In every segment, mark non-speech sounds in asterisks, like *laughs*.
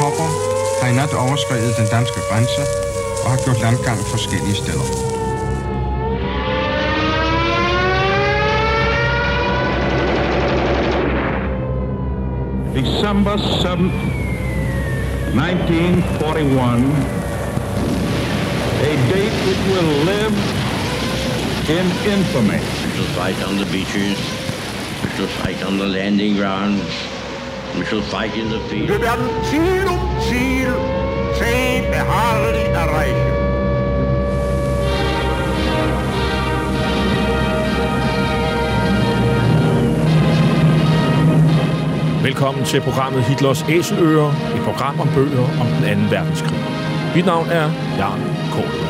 tropper har i nat overskrevet den danske grænse og har gjort landgang forskellige steder. December 7th, 1941, a date which will live in infamy. We shall fight on the beaches. We shall fight on the landing grounds. We shall fight in the field. Wir werden Ziel um Ziel zäh beharrlich erreichen. Velkommen til programmet Hitlers Æseløer, et program om bøger om den anden verdenskrig. Mit navn er Jan Kortua.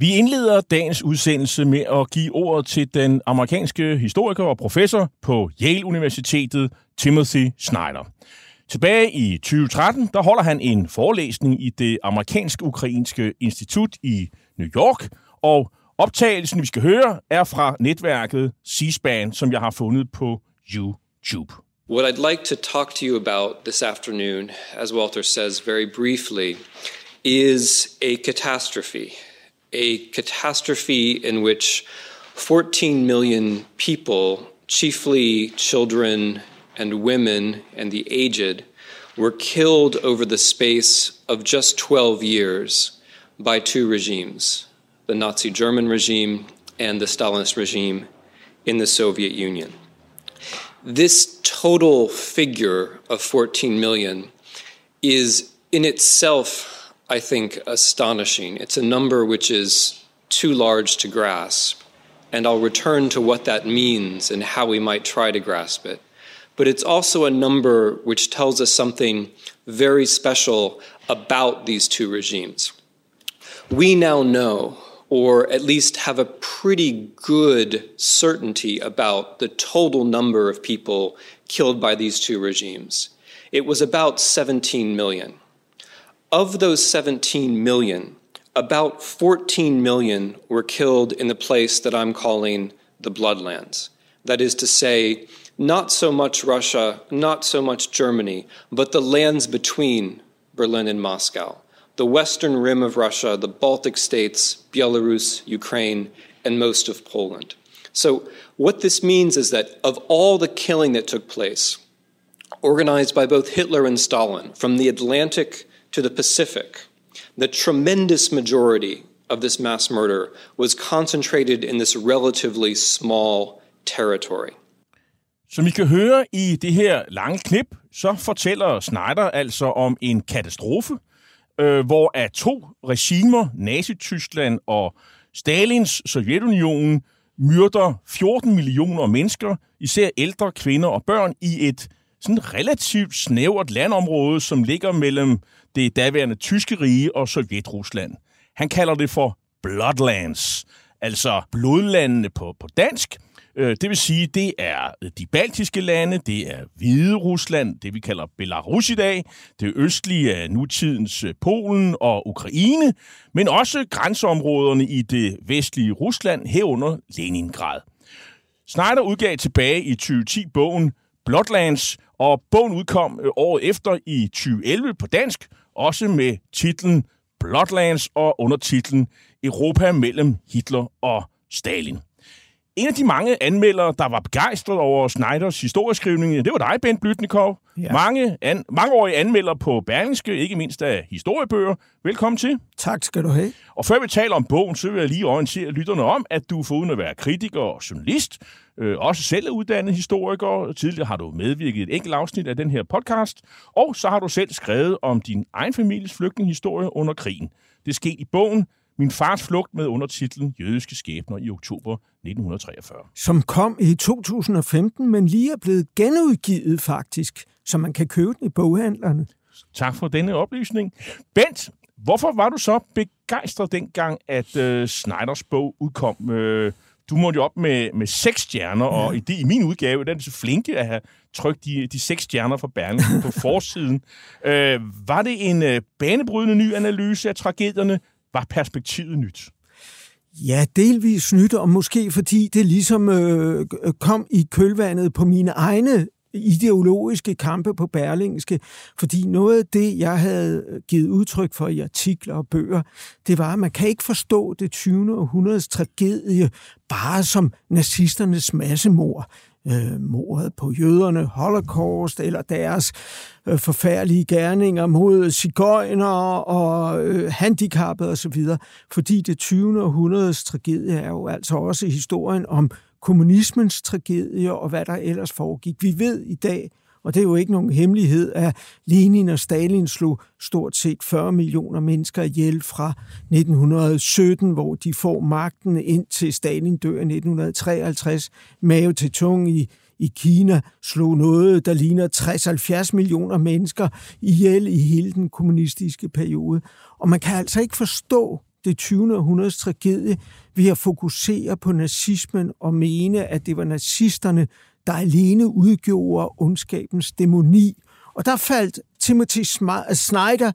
Vi indleder dagens udsendelse med at give ordet til den amerikanske historiker og professor på Yale Universitetet, Timothy Snyder. Tilbage i 2013, der holder han en forelæsning i det amerikansk-ukrainske institut i New York, og optagelsen, vi skal høre, er fra netværket C-SPAN, som jeg har fundet på YouTube. What I'd like to talk to you about this afternoon, as Walter says very briefly, is a catastrophe. A catastrophe in which 14 million people, chiefly children and women and the aged, were killed over the space of just 12 years by two regimes the Nazi German regime and the Stalinist regime in the Soviet Union. This total figure of 14 million is in itself, I think, astonishing. It's a number which is too large to grasp, and I'll return to what that means and how we might try to grasp it. But it's also a number which tells us something very special about these two regimes. We now know or at least have a pretty good certainty about the total number of people killed by these two regimes. It was about 17 million. Of those 17 million, about 14 million were killed in the place that I'm calling the Bloodlands. That is to say, not so much Russia, not so much Germany, but the lands between Berlin and Moscow the western rim of Russia, the Baltic states, Belarus, Ukraine, and most of Poland. So, what this means is that of all the killing that took place, organized by both Hitler and Stalin, from the Atlantic to the Pacific, the tremendous majority of this mass murder was concentrated in this relatively small territory. Som I kan høre i det her lange klip, så fortæller Snyder altså om en katastrofe, øh, hvor at to regimer, Nazi-Tyskland og Stalins Sovjetunionen, myrder 14 millioner mennesker, især ældre kvinder og børn, i et sådan relativt snævert landområde, som ligger mellem det daværende tyske rige og Sovjetrusland. Han kalder det for Bloodlands, altså blodlandene på, på dansk, øh, det vil sige, det er de baltiske lande, det er Hvide Rusland, det vi kalder Belarus i dag, det østlige af nutidens øh, Polen og Ukraine, men også grænseområderne i det vestlige Rusland herunder Leningrad. Snyder udgav tilbage i 2010 bogen Bloodlands, og bogen udkom øh, året efter i 2011 på dansk, også med titlen Bloodlands og undertitlen Europa mellem Hitler og Stalin. En af de mange anmeldere, der var begejstret over Snyders historieskrivning, det var dig, Bent Blytnikov. Ja. Mange an, mangeårige anmelder på Berlingske, ikke mindst af historiebøger. Velkommen til. Tak skal du have. Og før vi taler om bogen, så vil jeg lige orientere lytterne om, at du foruden at være kritiker og journalist, øh, også selv er uddannet historiker. Tidligere har du medvirket i et enkelt afsnit af den her podcast, og så har du selv skrevet om din egen families flygtningehistorie under krigen. Det skete i bogen Min fars flugt med undertitlen Jødiske skæbner i oktober 1943. Som kom i 2015, men lige er blevet genudgivet faktisk, så man kan købe den i boghandlerne. Tak for denne oplysning. Bent, hvorfor var du så begejstret dengang, at øh, Snyders bog udkom? Øh, du måtte jo op med, med seks stjerner, ja. og i, det, i min udgave, den er så flinke at have trykt de, de seks stjerner fra Berlingske på *laughs* forsiden. Øh, var det en øh, banebrydende ny analyse af tragedierne? Var perspektivet nyt? Ja, delvis nyt, og måske fordi det ligesom øh, kom i kølvandet på mine egne ideologiske kampe på Berlingske, fordi noget af det, jeg havde givet udtryk for i artikler og bøger, det var, at man kan ikke forstå det 20. århundredes tragedie bare som nazisternes massemord øh, mordet på jøderne, holocaust eller deres øh, forfærdelige gerninger mod cigøjner og øh, handicappede osv., fordi det 20. århundredes tragedie er jo altså også historien om kommunismens tragedie og hvad der ellers foregik. Vi ved i dag, og det er jo ikke nogen hemmelighed, at Lenin og Stalin slog stort set 40 millioner mennesker ihjel fra 1917, hvor de får magten ind til Stalin dør i 1953. Mao til tung i, i Kina slog noget, der ligner 60-70 millioner mennesker ihjel i hele den kommunistiske periode. Og man kan altså ikke forstå det 20. århundredes tragedie ved at fokusere på nazismen og mene, at det var nazisterne, der alene udgjorde ondskabens dæmoni. Og der faldt Timothy øh, Snyder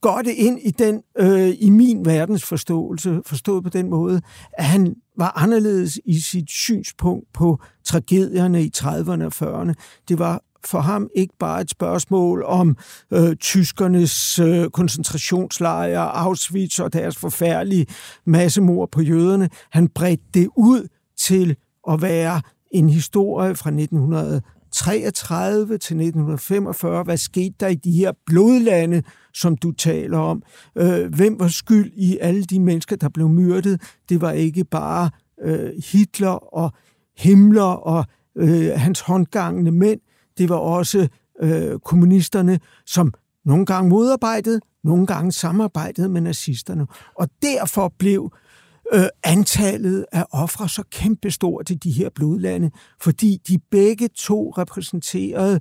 godt ind i den øh, i min verdensforståelse, forstået på den måde, at han var anderledes i sit synspunkt på tragedierne i 30'erne og 40'erne. Det var for ham ikke bare et spørgsmål om øh, tyskernes øh, koncentrationslejre, Auschwitz og deres forfærdelige massemord på jøderne. Han bredte det ud til at være en historie fra 1933 til 1945. Hvad skete der i de her blodlande, som du taler om? Øh, hvem var skyld i alle de mennesker, der blev myrdet? Det var ikke bare øh, Hitler og Himmler og øh, hans håndgangende mænd. Det var også øh, kommunisterne, som nogle gange modarbejdede, nogle gange samarbejdede med nazisterne. Og derfor blev øh, antallet af ofre så kæmpestort i de her blodlande, fordi de begge to repræsenterede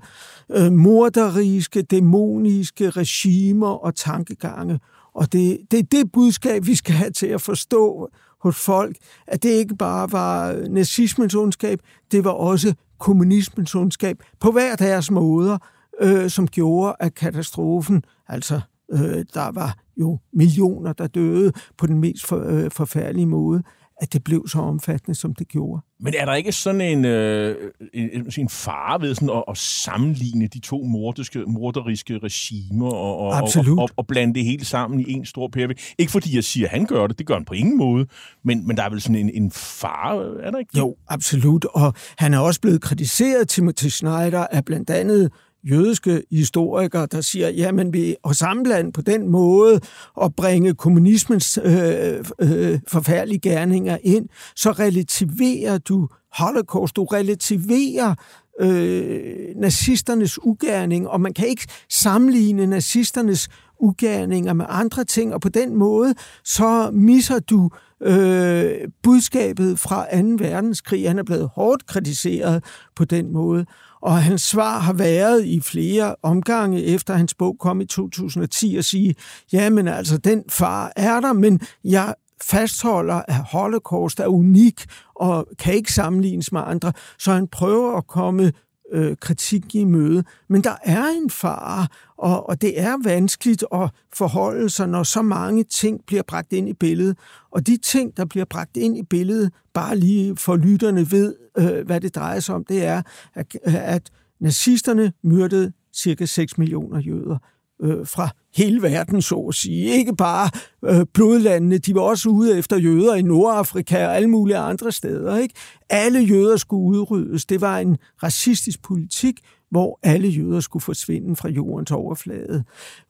øh, morderiske, dæmoniske regimer og tankegange. Og det, det er det budskab, vi skal have til at forstå hos folk, at det ikke bare var øh, nazismens ondskab, det var også kommunismens ondskab på hver deres måder, øh, som gjorde, at katastrofen, altså øh, der var jo millioner, der døde på den mest for, øh, forfærdelige måde, at det blev så omfattende, som det gjorde. Men er der ikke sådan en, øh, en, en fare ved sådan at, at sammenligne de to mordiske, morderiske regimer og, og, og, og, og blande det hele sammen i en stor pære? Ikke fordi jeg siger, at han gør det, det gør han på ingen måde, men, men der er vel sådan en, en fare, er der ikke? Jo, absolut, og han er også blevet kritiseret, Timothy Snyder, af blandt andet jødiske historikere, der siger, jamen vi at sammenblande på den måde og bringe kommunismens øh, øh, forfærdelige gerninger ind, så relativerer du holocaust, du relativerer øh, nazisternes ugerning, og man kan ikke sammenligne nazisternes ugerninger med andre ting, og på den måde så misser du øh, budskabet fra 2. verdenskrig. Han er blevet hårdt kritiseret på den måde. Og hans svar har været i flere omgange, efter hans bog kom i 2010, at sige, jamen altså, den far er der, men jeg fastholder, at Holocaust er unik og kan ikke sammenlignes med andre, så han prøver at komme øh, kritik i møde. Men der er en fare, og, og det er vanskeligt at forholde sig, når så mange ting bliver bragt ind i billedet. Og de ting, der bliver bragt ind i billedet, bare lige for lytterne ved, øh, hvad det drejer sig om, det er, at, at nazisterne myrdede cirka 6 millioner jøder øh, fra hele verden, så at sige. Ikke bare øh, blodlandene, de var også ude efter jøder i Nordafrika og alle mulige andre steder. Ikke? Alle jøder skulle udryddes. Det var en racistisk politik, hvor alle jøder skulle forsvinde fra jordens overflade.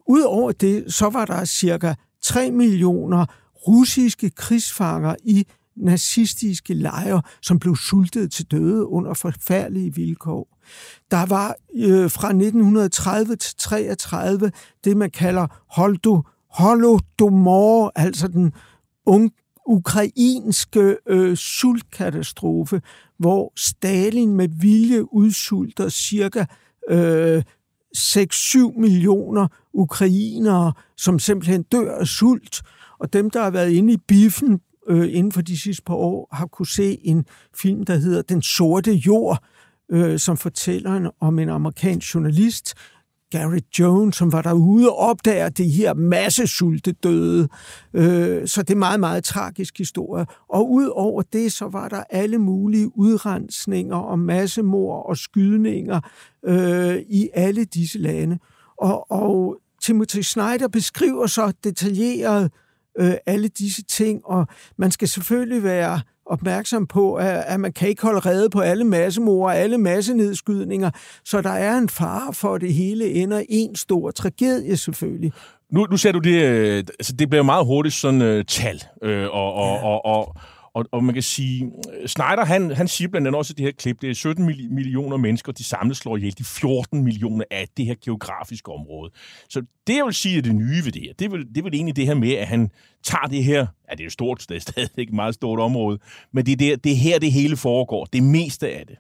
Udover det, så var der cirka 3 millioner russiske krigsfanger i nazistiske lejre, som blev sultet til døde under forfærdelige vilkår. Der var øh, fra 1930 til 33 det, man kalder Holdo, Holodomor, altså den un, ukrainske øh, sultkatastrofe, hvor Stalin med vilje udsulter cirka øh, 6-7 millioner ukrainere, som simpelthen dør af sult. Og dem, der har været inde i biffen øh, inden for de sidste par år, har kunne se en film, der hedder Den Sorte Jord, øh, som fortæller om en amerikansk journalist, Gary Jones, som var derude og opdager det her masse døde. Øh, så det er meget, meget tragisk historie. Og ud over det, så var der alle mulige udrensninger og massemord og skydninger øh, i alle disse lande. Og, og Timothy Snyder beskriver så detaljeret øh, alle disse ting, og man skal selvfølgelig være opmærksom på, at, at man kan ikke holde rede på alle massemord og alle massenedskydninger, så der er en fare for, at det hele ender i en stor tragedie selvfølgelig. Nu, nu ser du det, øh, altså det bliver meget hurtigt sådan uh, tal, øh, og, og, ja. og, og, og, og man kan sige, Snyder, han, han siger blandt andet også i det her klip, det er 17 millioner mennesker, de samlet slår ihjel de 14 millioner af det her geografiske område. Så det, jeg vil sige, er det nye ved det her, det er vel, det er vel egentlig det her med, at han tager det her, ja, det er jo stort, det er stadig et meget stort område, men det er, der, det er her, det hele foregår, det meste af det.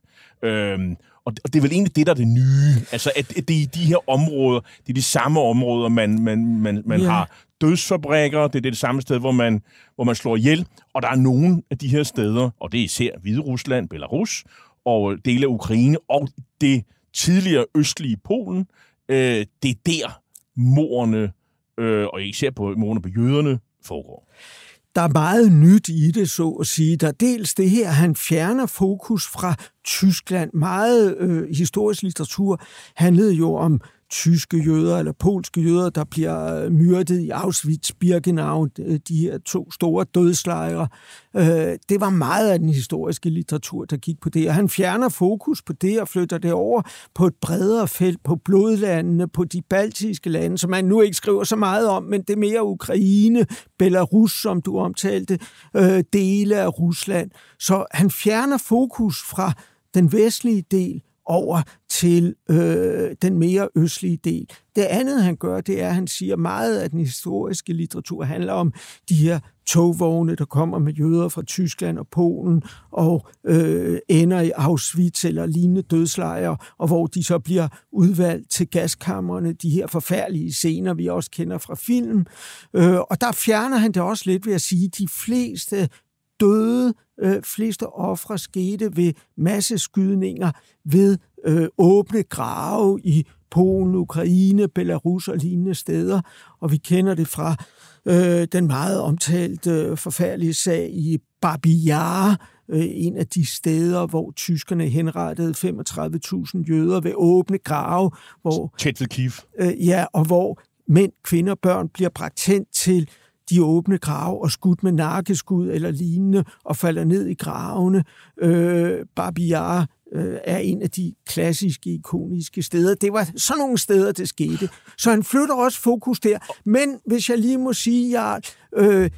Øhm, og det er vel egentlig det, der er det nye. Altså, at det er i de her områder, det er de samme områder, man, man, man, man ja. har dødsfabrikker, det er det samme sted, hvor man, hvor man slår ihjel, og der er nogle af de her steder, og det er især Hvide Rusland, Belarus, og dele af Ukraine, og det tidligere østlige Polen, øh, det er der morerne, øh, og især på morerne på jøderne, foregår der er meget nyt i det, så at sige. Der er dels det her, han fjerner fokus fra Tyskland. Meget øh, historisk litteratur handlede jo om tyske jøder eller polske jøder, der bliver øh, myrdet i Auschwitz-Birkenau, øh, de her to store dødslejre. Øh, det var meget af den historiske litteratur, der gik på det, og han fjerner fokus på det og flytter det over på et bredere felt, på blodlandene, på de baltiske lande, som man nu ikke skriver så meget om, men det er mere Ukraine, Belarus, som du omtalte, dele af Rusland. Så han fjerner fokus fra den vestlige del over til øh, den mere østlige del. Det andet, han gør, det er, at han siger, at meget af den historiske litteratur handler om de her togvogne, der kommer med jøder fra Tyskland og Polen, og øh, ender i Auschwitz eller lignende dødslejre, og hvor de så bliver udvalgt til gaskammerne, de her forfærdelige scener, vi også kender fra film. Øh, og der fjerner han det også lidt ved at sige, at de fleste døde, øh, fleste ofre skete ved masseskydninger, ved øh, åbne grave i Polen, Ukraine, Belarus og lignende steder. Og vi kender det fra øh, den meget omtalte øh, forfærdelige sag i Babi Yar, øh, en af de steder, hvor tyskerne henrettede 35.000 jøder ved åbne grave. Hvor, Tæt ved Kiev. Øh, ja, og hvor mænd, kvinder og børn bliver bragt hen til de åbne grave og skudt med nakkeskud eller lignende og falder ned i gravene. Øh, Babiar øh, er en af de klassiske, ikoniske steder. Det var sådan nogle steder, det skete. Så han flytter også fokus der. Men hvis jeg lige må sige, jeg, øh,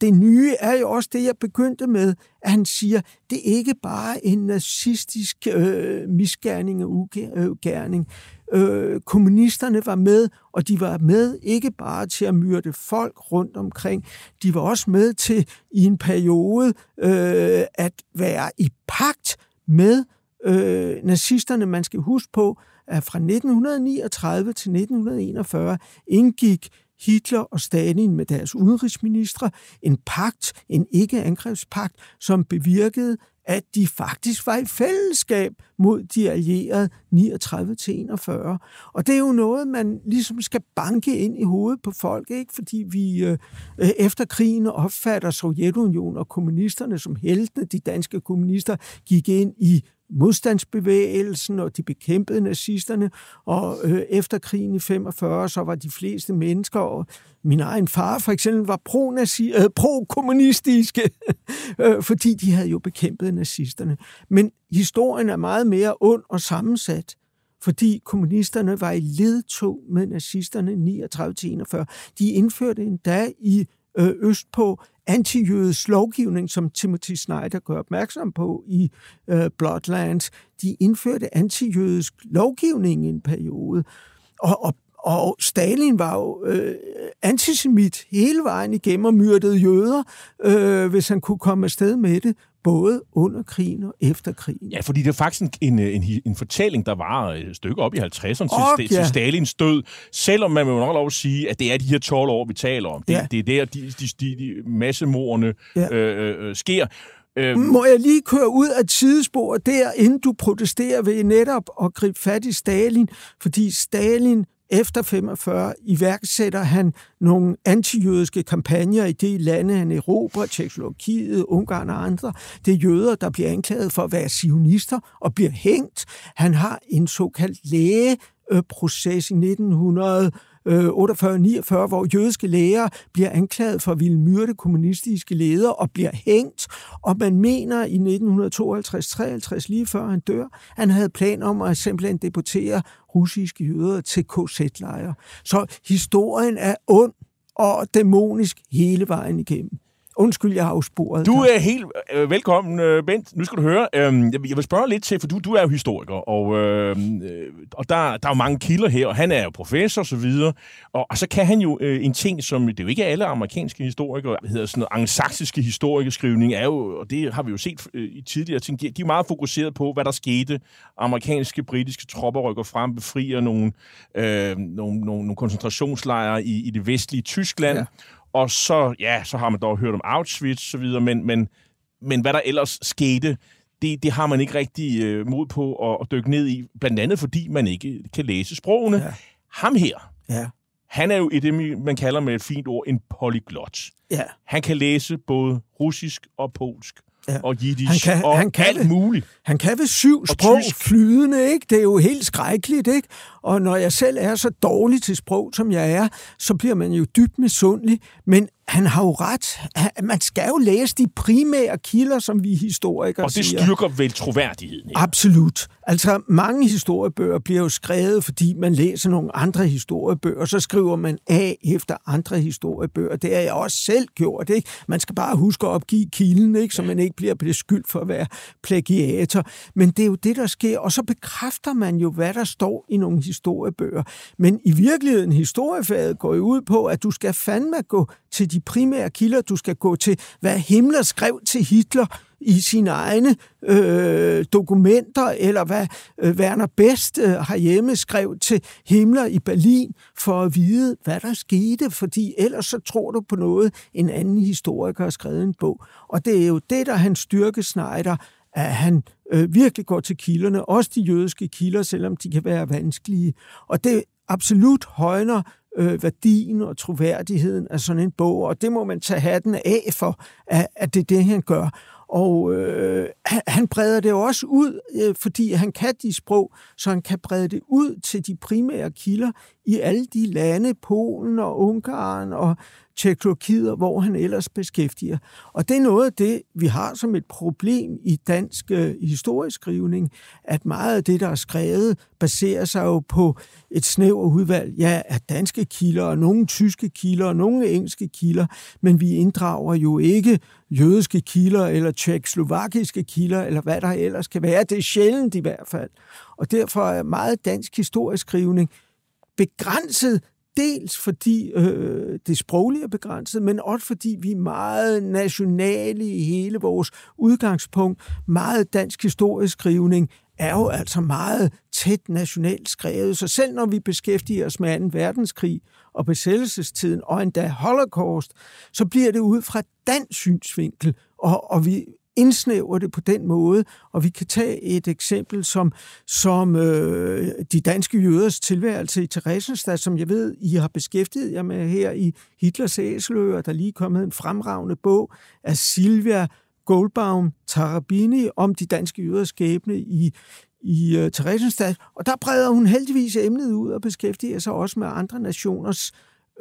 det nye er jo også det, jeg begyndte med, at han siger, det er ikke bare en nazistisk øh, misgerning og ugærning. Øh, Øh, kommunisterne var med, og de var med ikke bare til at myrde folk rundt omkring, de var også med til i en periode øh, at være i pagt med øh, nazisterne. Man skal huske på, at fra 1939 til 1941 indgik Hitler og Stalin med deres udenrigsministre en pagt, en ikke-angrebspagt, som bevirkede, at de faktisk var i fællesskab mod de allierede 39-41. Og det er jo noget, man ligesom skal banke ind i hovedet på folk, ikke? fordi vi øh, øh efter krigen opfatter Sovjetunionen og kommunisterne som heltene. De danske kommunister gik ind i modstandsbevægelsen, og de bekæmpede nazisterne, og øh, efter krigen i 45, så var de fleste mennesker, og min egen far for eksempel, var pro-nazi, øh, pro-kommunistiske, *laughs* øh, fordi de havde jo bekæmpet nazisterne. Men historien er meget mere ond og sammensat fordi kommunisterne var i ledtog med nazisterne 39-41. De indførte endda i øh, Østpå antijødisk lovgivning, som Timothy Snyder gør opmærksom på i øh, Bloodlands. De indførte antijødisk lovgivning i en periode. Og, og, og Stalin var jo øh, antisemit hele vejen igennem og myrdede jøder, øh, hvis han kunne komme afsted med det både under krigen og efter krigen. Ja, fordi det er faktisk en, en, en, en fortælling, der var et stykke op i 50'erne til, ja. til Stalins død, selvom man må nok lov at sige, at det er de her 12 år, vi taler om. Det, ja. det er der, de, de, de, de massemordene ja. øh, øh, sker. Øhm. Må jeg lige køre ud af et sidespor der, inden du protesterer ved netop at gribe fat i Stalin? Fordi Stalin efter 45 iværksætter han nogle antijødiske kampagner i de lande, han erobrer, Tjekkoslovakiet, Ungarn og andre. Det er jøder, der bliver anklaget for at være sionister og bliver hængt. Han har en såkaldt lægeproces i 1900 Øh, 48-49, hvor jødiske læger bliver anklaget for at ville myrde kommunistiske ledere og bliver hængt. Og man mener i 1952-53, lige før han dør, han havde plan om at simpelthen deportere russiske jøder til KZ-lejre. Så historien er ond og dæmonisk hele vejen igennem. Undskyld, jeg har afsporet. Du er helt øh, velkommen, øh, Bent. Nu skal du høre. Øh, jeg vil spørge lidt til, for du, du er jo historiker, og, øh, og der, der er jo mange kilder her, og han er jo professor og så videre. Og, og så kan han jo øh, en ting, som det er jo ikke alle amerikanske historikere, det hedder sådan noget angsaksiske historikerskrivning, er jo, og det har vi jo set øh, i tidligere ting, de, de er meget fokuseret på, hvad der skete. Amerikanske, britiske tropper rykker frem, befrier nogle, øh, nogle, nogle, nogle koncentrationslejre i, i det vestlige Tyskland, ja og så, ja, så har man dog hørt om Auschwitz og så videre, men, men, men hvad der ellers skete, det, det har man ikke rigtig øh, mod på at, at dykke ned i, blandt andet fordi man ikke kan læse sprogene. Ja. Ham her, ja. han er jo i det, man kalder med et fint ord en polyglot. Ja. Han kan læse både russisk og polsk ja. og jiddisch han kan, og han kan alt muligt. Han kan ved syv og sprog tysk. flydende, ikke? Det er jo helt skrækkeligt, ikke? Og når jeg selv er så dårlig til sprog, som jeg er, så bliver man jo dybt misundelig. Men han har jo ret. Man skal jo læse de primære kilder, som vi historikere Og det siger. styrker vel troværdigheden? Ikke? Absolut. Altså, mange historiebøger bliver jo skrevet, fordi man læser nogle andre historiebøger, så skriver man af efter andre historiebøger. Det har jeg også selv gjort, ikke? Man skal bare huske at opgive kilden, ikke? Så man ikke bliver beskyldt for at være plagiator. Men det er jo det, der sker, og så bekræfter man jo, hvad der står i nogle historiebøger. Men i virkeligheden, historiefaget går jo ud på, at du skal fandme gå til de primære kilder. Du skal gå til, hvad Himmler skrev til Hitler i sine egne øh, dokumenter, eller hvad øh, Werner Best øh, herhjemme skrev til Himmler i Berlin, for at vide, hvad der skete, fordi ellers så tror du på noget, en anden historiker har skrevet en bog. Og det er jo det, der han styrke Snyder, at han øh, virkelig går til kilderne, også de jødiske kilder, selvom de kan være vanskelige. Og det absolut højner øh, værdien og troværdigheden af sådan en bog, og det må man tage hatten af for, at, at det er det, han gør. Og øh, han breder det også ud, øh, fordi han kan de sprog, så han kan brede det ud til de primære kilder i alle de lande, Polen og Ungarn og Tjekkoslovakiet, hvor han ellers beskæftiger. Og det er noget af det, vi har som et problem i dansk øh, historieskrivning, at meget af det, der er skrevet, baserer sig jo på et snævert udvalg ja, af danske kilder, og nogle tyske kilder, og nogle engelske kilder, men vi inddrager jo ikke jødiske kilder, eller tjekkoslovakiske kilder, eller hvad der ellers kan være. Det er sjældent i hvert fald. Og derfor er meget dansk historieskrivning begrænset dels fordi øh, det sproglige er begrænset, men også fordi vi er meget nationale i hele vores udgangspunkt. Meget dansk historieskrivning er jo altså meget tæt nationalt skrevet, så selv når vi beskæftiger os med 2. verdenskrig og besættelsestiden og endda holocaust, så bliver det ud fra dansk synsvinkel, og, og vi indsnæver det på den måde, og vi kan tage et eksempel som, som øh, de danske jøders tilværelse i Theresienstadt, som jeg ved, I har beskæftiget jer med her i Hitlers Æseløer. Der lige er kommet en fremragende bog af Silvia Goldbaum Tarabini om de danske jøders skæbne i, i uh, Theresienstadt, og der breder hun heldigvis emnet ud og beskæftiger sig også med andre nationers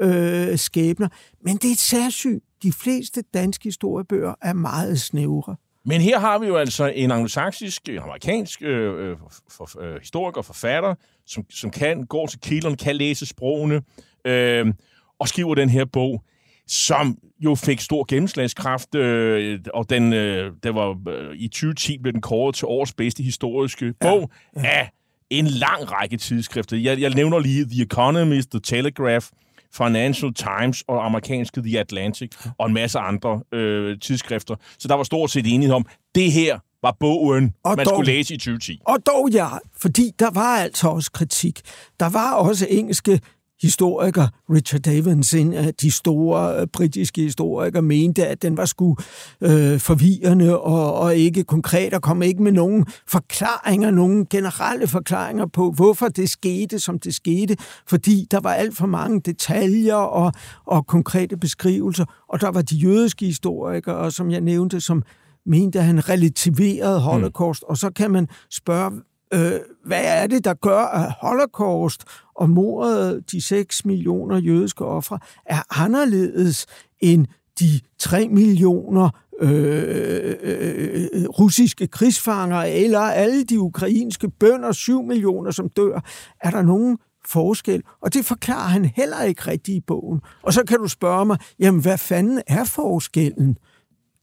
øh, skæbner. Men det er et særsyn. De fleste danske historiebøger er meget snævre. Men her har vi jo altså en anglosaksisk, amerikansk øh, øh, for, øh, historiker, forfatter, som, som kan gå til kilderne, kan læse sprogene, øh, og skriver den her bog, som jo fik stor gennemslagskraft, øh, og den, øh, der var, øh, i 2010 blev den kåret til årets bedste historiske bog ja, ja. af en lang række tidsskrifter. Jeg, jeg nævner lige The Economist, The Telegraph, Financial Times og amerikanske The Atlantic og en masse andre øh, tidsskrifter. Så der var stort set enighed om, det her var bogen, og man dog, skulle læse i 2010. Og dog ja, fordi der var altså også kritik. Der var også engelske historiker Richard Davins, en af de store øh, britiske historikere, mente, at den var sgu øh, forvirrende og, og ikke konkret, og kom ikke med nogen forklaringer, nogen generelle forklaringer på, hvorfor det skete, som det skete, fordi der var alt for mange detaljer og, og konkrete beskrivelser, og der var de jødiske historikere, som jeg nævnte, som mente, at han relativerede mm. holocaust, mm. og så kan man spørge, øh, hvad er det, der gør, at holocaust og mordet, de 6 millioner jødiske ofre, er anderledes end de 3 millioner øh, øh, øh, russiske krigsfanger, eller alle de ukrainske bønder, 7 millioner, som dør. Er der nogen forskel? Og det forklarer han heller ikke rigtigt i bogen. Og så kan du spørge mig, jamen hvad fanden er forskellen?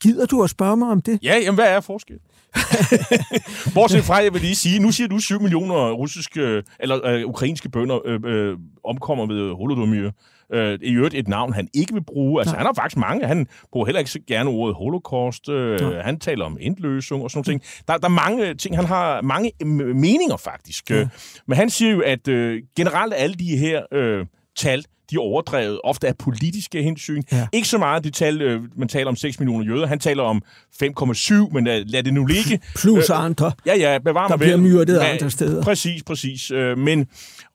Gider du at spørge mig om det? Ja, jamen hvad er forskellen? *laughs* Bortset fra, jeg vil lige sige, nu siger du 7 millioner russiske, eller øh, ukrainske bønder øh, øh, omkommer ved holodomyr. Øh, I øvrigt et navn, han ikke vil bruge. Altså, Nej. han har faktisk mange. Han bruger heller ikke så gerne ordet holocaust. Øh, han taler om indløsning og sådan noget. Der, der er mange ting. Han har mange meninger, faktisk. Ja. Men han siger jo, at øh, generelt alle de her øh, tal, de er overdrevet, ofte af politiske hensyn. Ja. Ikke så meget det tal, øh, man taler om 6 millioner jøder. Han taler om 5,7, men lad, lad det nu ligge. *laughs* Plus øh, andre. Ja, ja, bevar Der bliver myrdet andre steder. Præcis, præcis. Øh, men,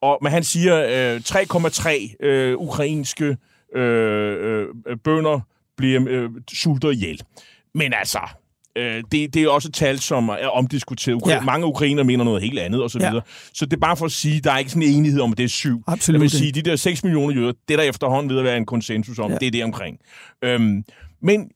og, men han siger, øh, 3,3 øh, ukrainske øh, øh, bønder bliver øh, sulter ihjel. Men altså, Øh, det, det er også et tal, som er omdiskuteret. Ukra- ja. Mange ukrainer mener noget helt andet, og så videre. Ja. Så det er bare for at sige, der er ikke sådan en enighed om, at det er syv. Absolut. Jeg vil sige, de der 6 millioner jøder, det der efterhånden ved at være en konsensus om, ja. det er det omkring. Øhm, men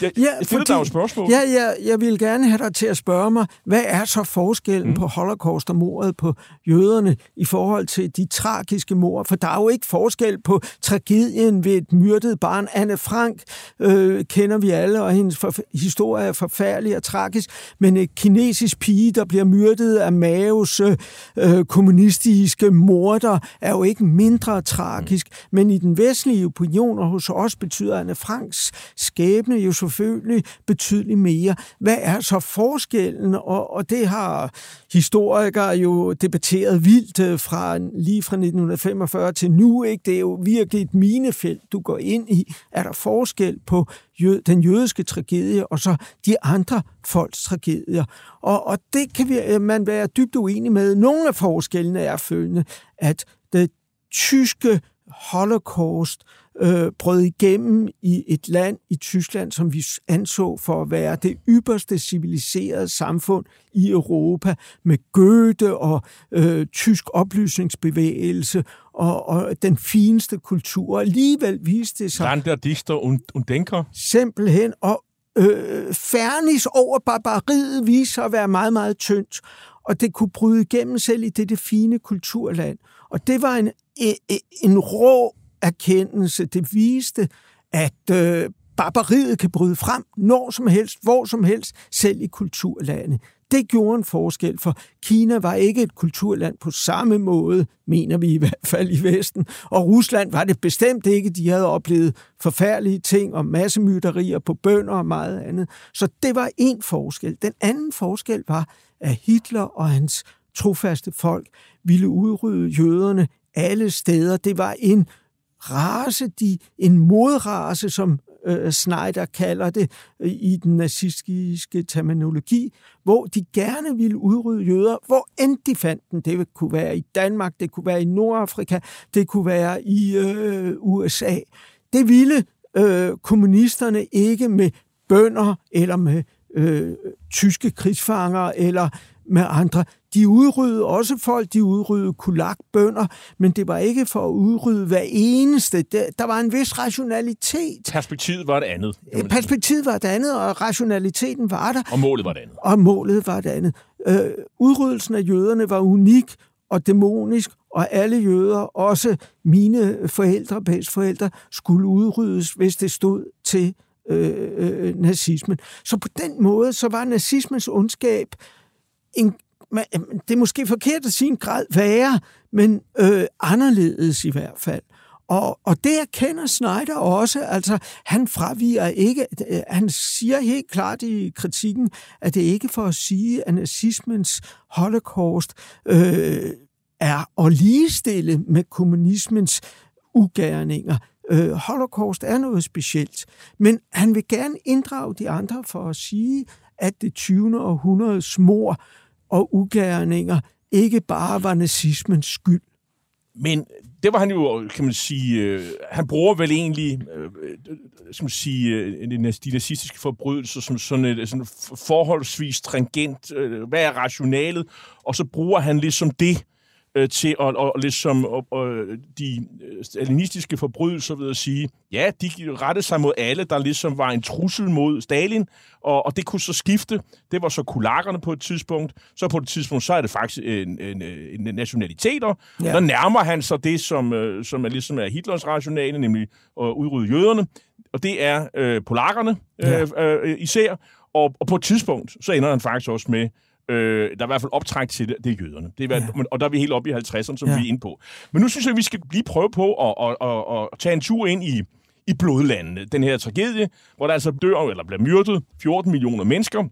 jeg, ja, jeg stiller dig et spørgsmål. Ja, ja, jeg vil gerne have dig til at spørge mig, hvad er så forskellen mm. på Holocaust og mordet på jøderne i forhold til de tragiske mord? For der er jo ikke forskel på tragedien ved et myrdet barn. Anne Frank øh, kender vi alle, og hendes for, historie er forfærdelig og tragisk. Men en kinesisk pige, der bliver myrdet af Maos øh, kommunistiske morder, er jo ikke mindre tragisk. Mm. Men i den vestlige opinion og hos os betyder Anne Franks skæbne jo selvfølgelig betydeligt mere. Hvad er så forskellen? Og, og det har historikere jo debatteret vildt øh, fra lige fra 1945 til nu. Ikke? Det er jo virkelig et minefelt, du går ind i. Er der forskel på jød, den jødiske tragedie og så de andre folks tragedier? Og, og det kan vi, øh, man være dybt uenig med. Nogle af forskellene er følgende, at det tyske holocaust øh, brød igennem i et land i Tyskland, som vi anså for at være det ypperste civiliserede samfund i Europa, med Goethe og øh, tysk oplysningsbevægelse og, og den fineste kultur. Alligevel viste det sig... Land der Dichter und, und Denker. Simpelthen, og øh, færnis over barbariet viste sig at være meget, meget tyndt, og det kunne bryde igennem selv i det, det fine kulturland. Og det var en, en, en rå erkendelse. Det viste, at øh, barbariet kan bryde frem når som helst, hvor som helst, selv i kulturlandet. Det gjorde en forskel, for Kina var ikke et kulturland på samme måde, mener vi i hvert fald i Vesten. Og Rusland var det bestemt ikke. De havde oplevet forfærdelige ting og massemyterier på bønder og meget andet. Så det var en forskel. Den anden forskel var, at Hitler og hans trofaste folk ville udrydde jøderne alle steder. Det var en race, de, en modrace, som øh, Snyder kalder det øh, i den nazistiske terminologi, hvor de gerne ville udrydde jøder, hvor end de fandt den. Det kunne være i Danmark, det kunne være i Nordafrika, det kunne være i øh, USA. Det ville øh, kommunisterne ikke med bønder, eller med øh, tyske krigsfanger, eller med andre. De udryddede også folk, de udryddede kulakbønder, men det var ikke for at udrydde hver eneste. Der var en vis rationalitet. Perspektivet var det andet. Perspektivet var det andet, og rationaliteten var der. Og målet var det andet. Og målet var det andet. Øh, udryddelsen af jøderne var unik og dæmonisk, og alle jøder, også mine forældre, forældre, skulle udryddes, hvis det stod til øh, øh, nazismen. Så på den måde, så var nazismens ondskab en, det er måske forkert at sige en grad værre, men øh, anderledes i hvert fald. Og, og det erkender Snyder også. Altså, han fraviger ikke. Øh, han siger helt klart i kritikken, at det ikke for at sige, at nazismens holocaust øh, er at ligestille med kommunismens ugerninger. Øh, holocaust er noget specielt. Men han vil gerne inddrage de andre for at sige, at det 20. århundredes mor og ugerninger ikke bare var nazismens skyld. Men det var han jo, kan man sige, øh, han bruger vel egentlig, øh, øh, øh skal man sige, øh, de nazistiske forbrydelser som sådan et sådan forholdsvis stringent, øh, hvad er rationalet, og så bruger han ligesom det øh, til at, og, ligesom og, og, de øh, stalinistiske forbrydelser ved at sige, ja, de rettede sig mod alle, der ligesom var en trussel mod Stalin, og, og det kunne så skifte. Det var så kulakkerne på et tidspunkt. Så på et tidspunkt, så er det faktisk en, en, en nationaliteter. Ja. Der nærmer han sig det, som, øh, som er ligesom er Hitlers rationale, nemlig at udrydde jøderne. Og det er øh, polakkerne ja. øh, øh, især. Og, og på et tidspunkt, så ender han faktisk også med Øh, der er i hvert fald optræk til det, det er jøderne. Det er, ja. Og der er vi helt oppe i 50'erne, som ja. vi er inde på. Men nu synes jeg, at vi skal lige prøve på at, at, at, at tage en tur ind i, i blodlandene. Den her tragedie, hvor der altså dør eller bliver myrdet 14 millioner mennesker.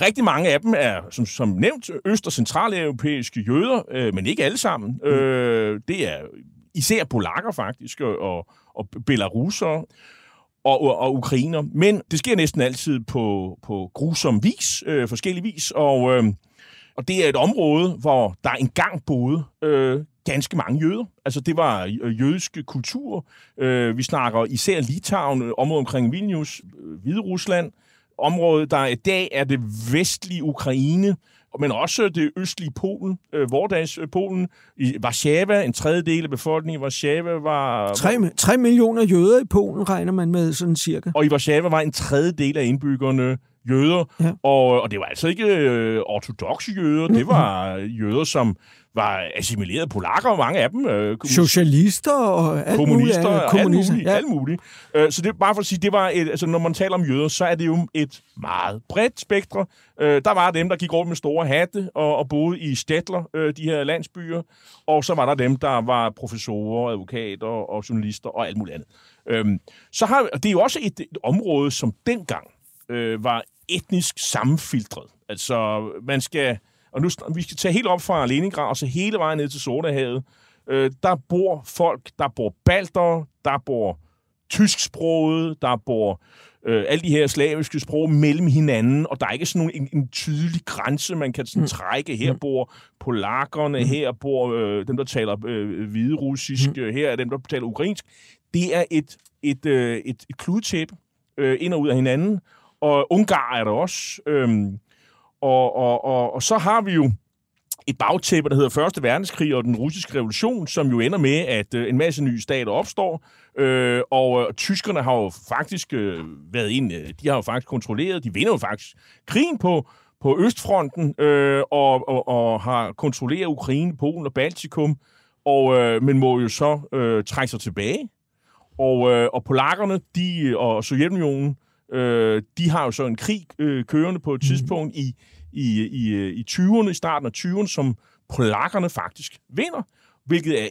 Rigtig mange af dem er, som, som nævnt, øst- og centraleuropæiske jøder, øh, men ikke alle sammen. Mm. Øh, det er især polakker faktisk, og, og, og belarusere og, og, og ukrainer. Men det sker næsten altid på, på grusom vis, øh, forskellig vis, og, øh, og det er et område, hvor der engang boede øh, ganske mange jøder. Altså, det var øh, jødiske kultur. Øh, vi snakker især Litauen, øh, området omkring Vilnius, øh, Hvide Rusland, området, der i dag er det vestlige Ukraine, men også det østlige Polen, øh, vordags øh, Polen. I Warszawa, en tredjedel af befolkningen i Warszawa var... 3, 3 millioner jøder i Polen, regner man med sådan cirka. Og i Warszawa var en tredjedel af indbyggerne jøder, ja. og, og det var altså ikke øh, ortodoxe jøder, det var jøder, som var assimilerede polakker, mange af dem. Øh, Socialister og alt kommunister, muligt. Og alt muligt, ja. alt muligt. Øh, så det er bare for at sige, det var et, altså, når man taler om jøder, så er det jo et meget bredt spektre. Øh, der var dem, der gik rundt med store hatte og, og boede i stedtler, øh, de her landsbyer, og så var der dem, der var professorer, advokater og journalister og alt muligt andet. Øh, så har, det er jo også et, et område, som dengang øh, var etnisk sammenfiltret. Altså, man skal og nu vi skal tage helt op fra Leningrad og så hele vejen ned til Sortehavet. Øh, der bor folk, der bor balter, der bor tysksproget, der bor øh, alle de her slaviske sprog mellem hinanden, og der er ikke sådan en, en tydelig grænse, man kan sådan mm. trække. Her mm. bor polakkerne, mm. her bor øh, dem, der taler øh, hviderussisk, mm. her er dem, der taler ukrainsk. Det er et, et, øh, et, et kludetæppe øh, ind og ud af hinanden, og Ungar er der også. Øhm, og, og, og, og så har vi jo et bagtæppe, der hedder Første Verdenskrig og den russiske revolution, som jo ender med, at øh, en masse nye stater opstår. Øh, og øh, tyskerne har jo faktisk øh, været ind, øh, de har jo faktisk kontrolleret, de vinder jo faktisk krigen på, på Østfronten, øh, og, og, og har kontrolleret Ukraine, Polen og Baltikum, og, øh, men må jo så øh, trække sig tilbage. Og, øh, og polakkerne de, øh, og Sovjetunionen Øh, de har jo så en krig øh, kørende på et tidspunkt mm. i, i, i, i 20'erne, i starten af 20'erne, som polakkerne faktisk vinder. Hvilket er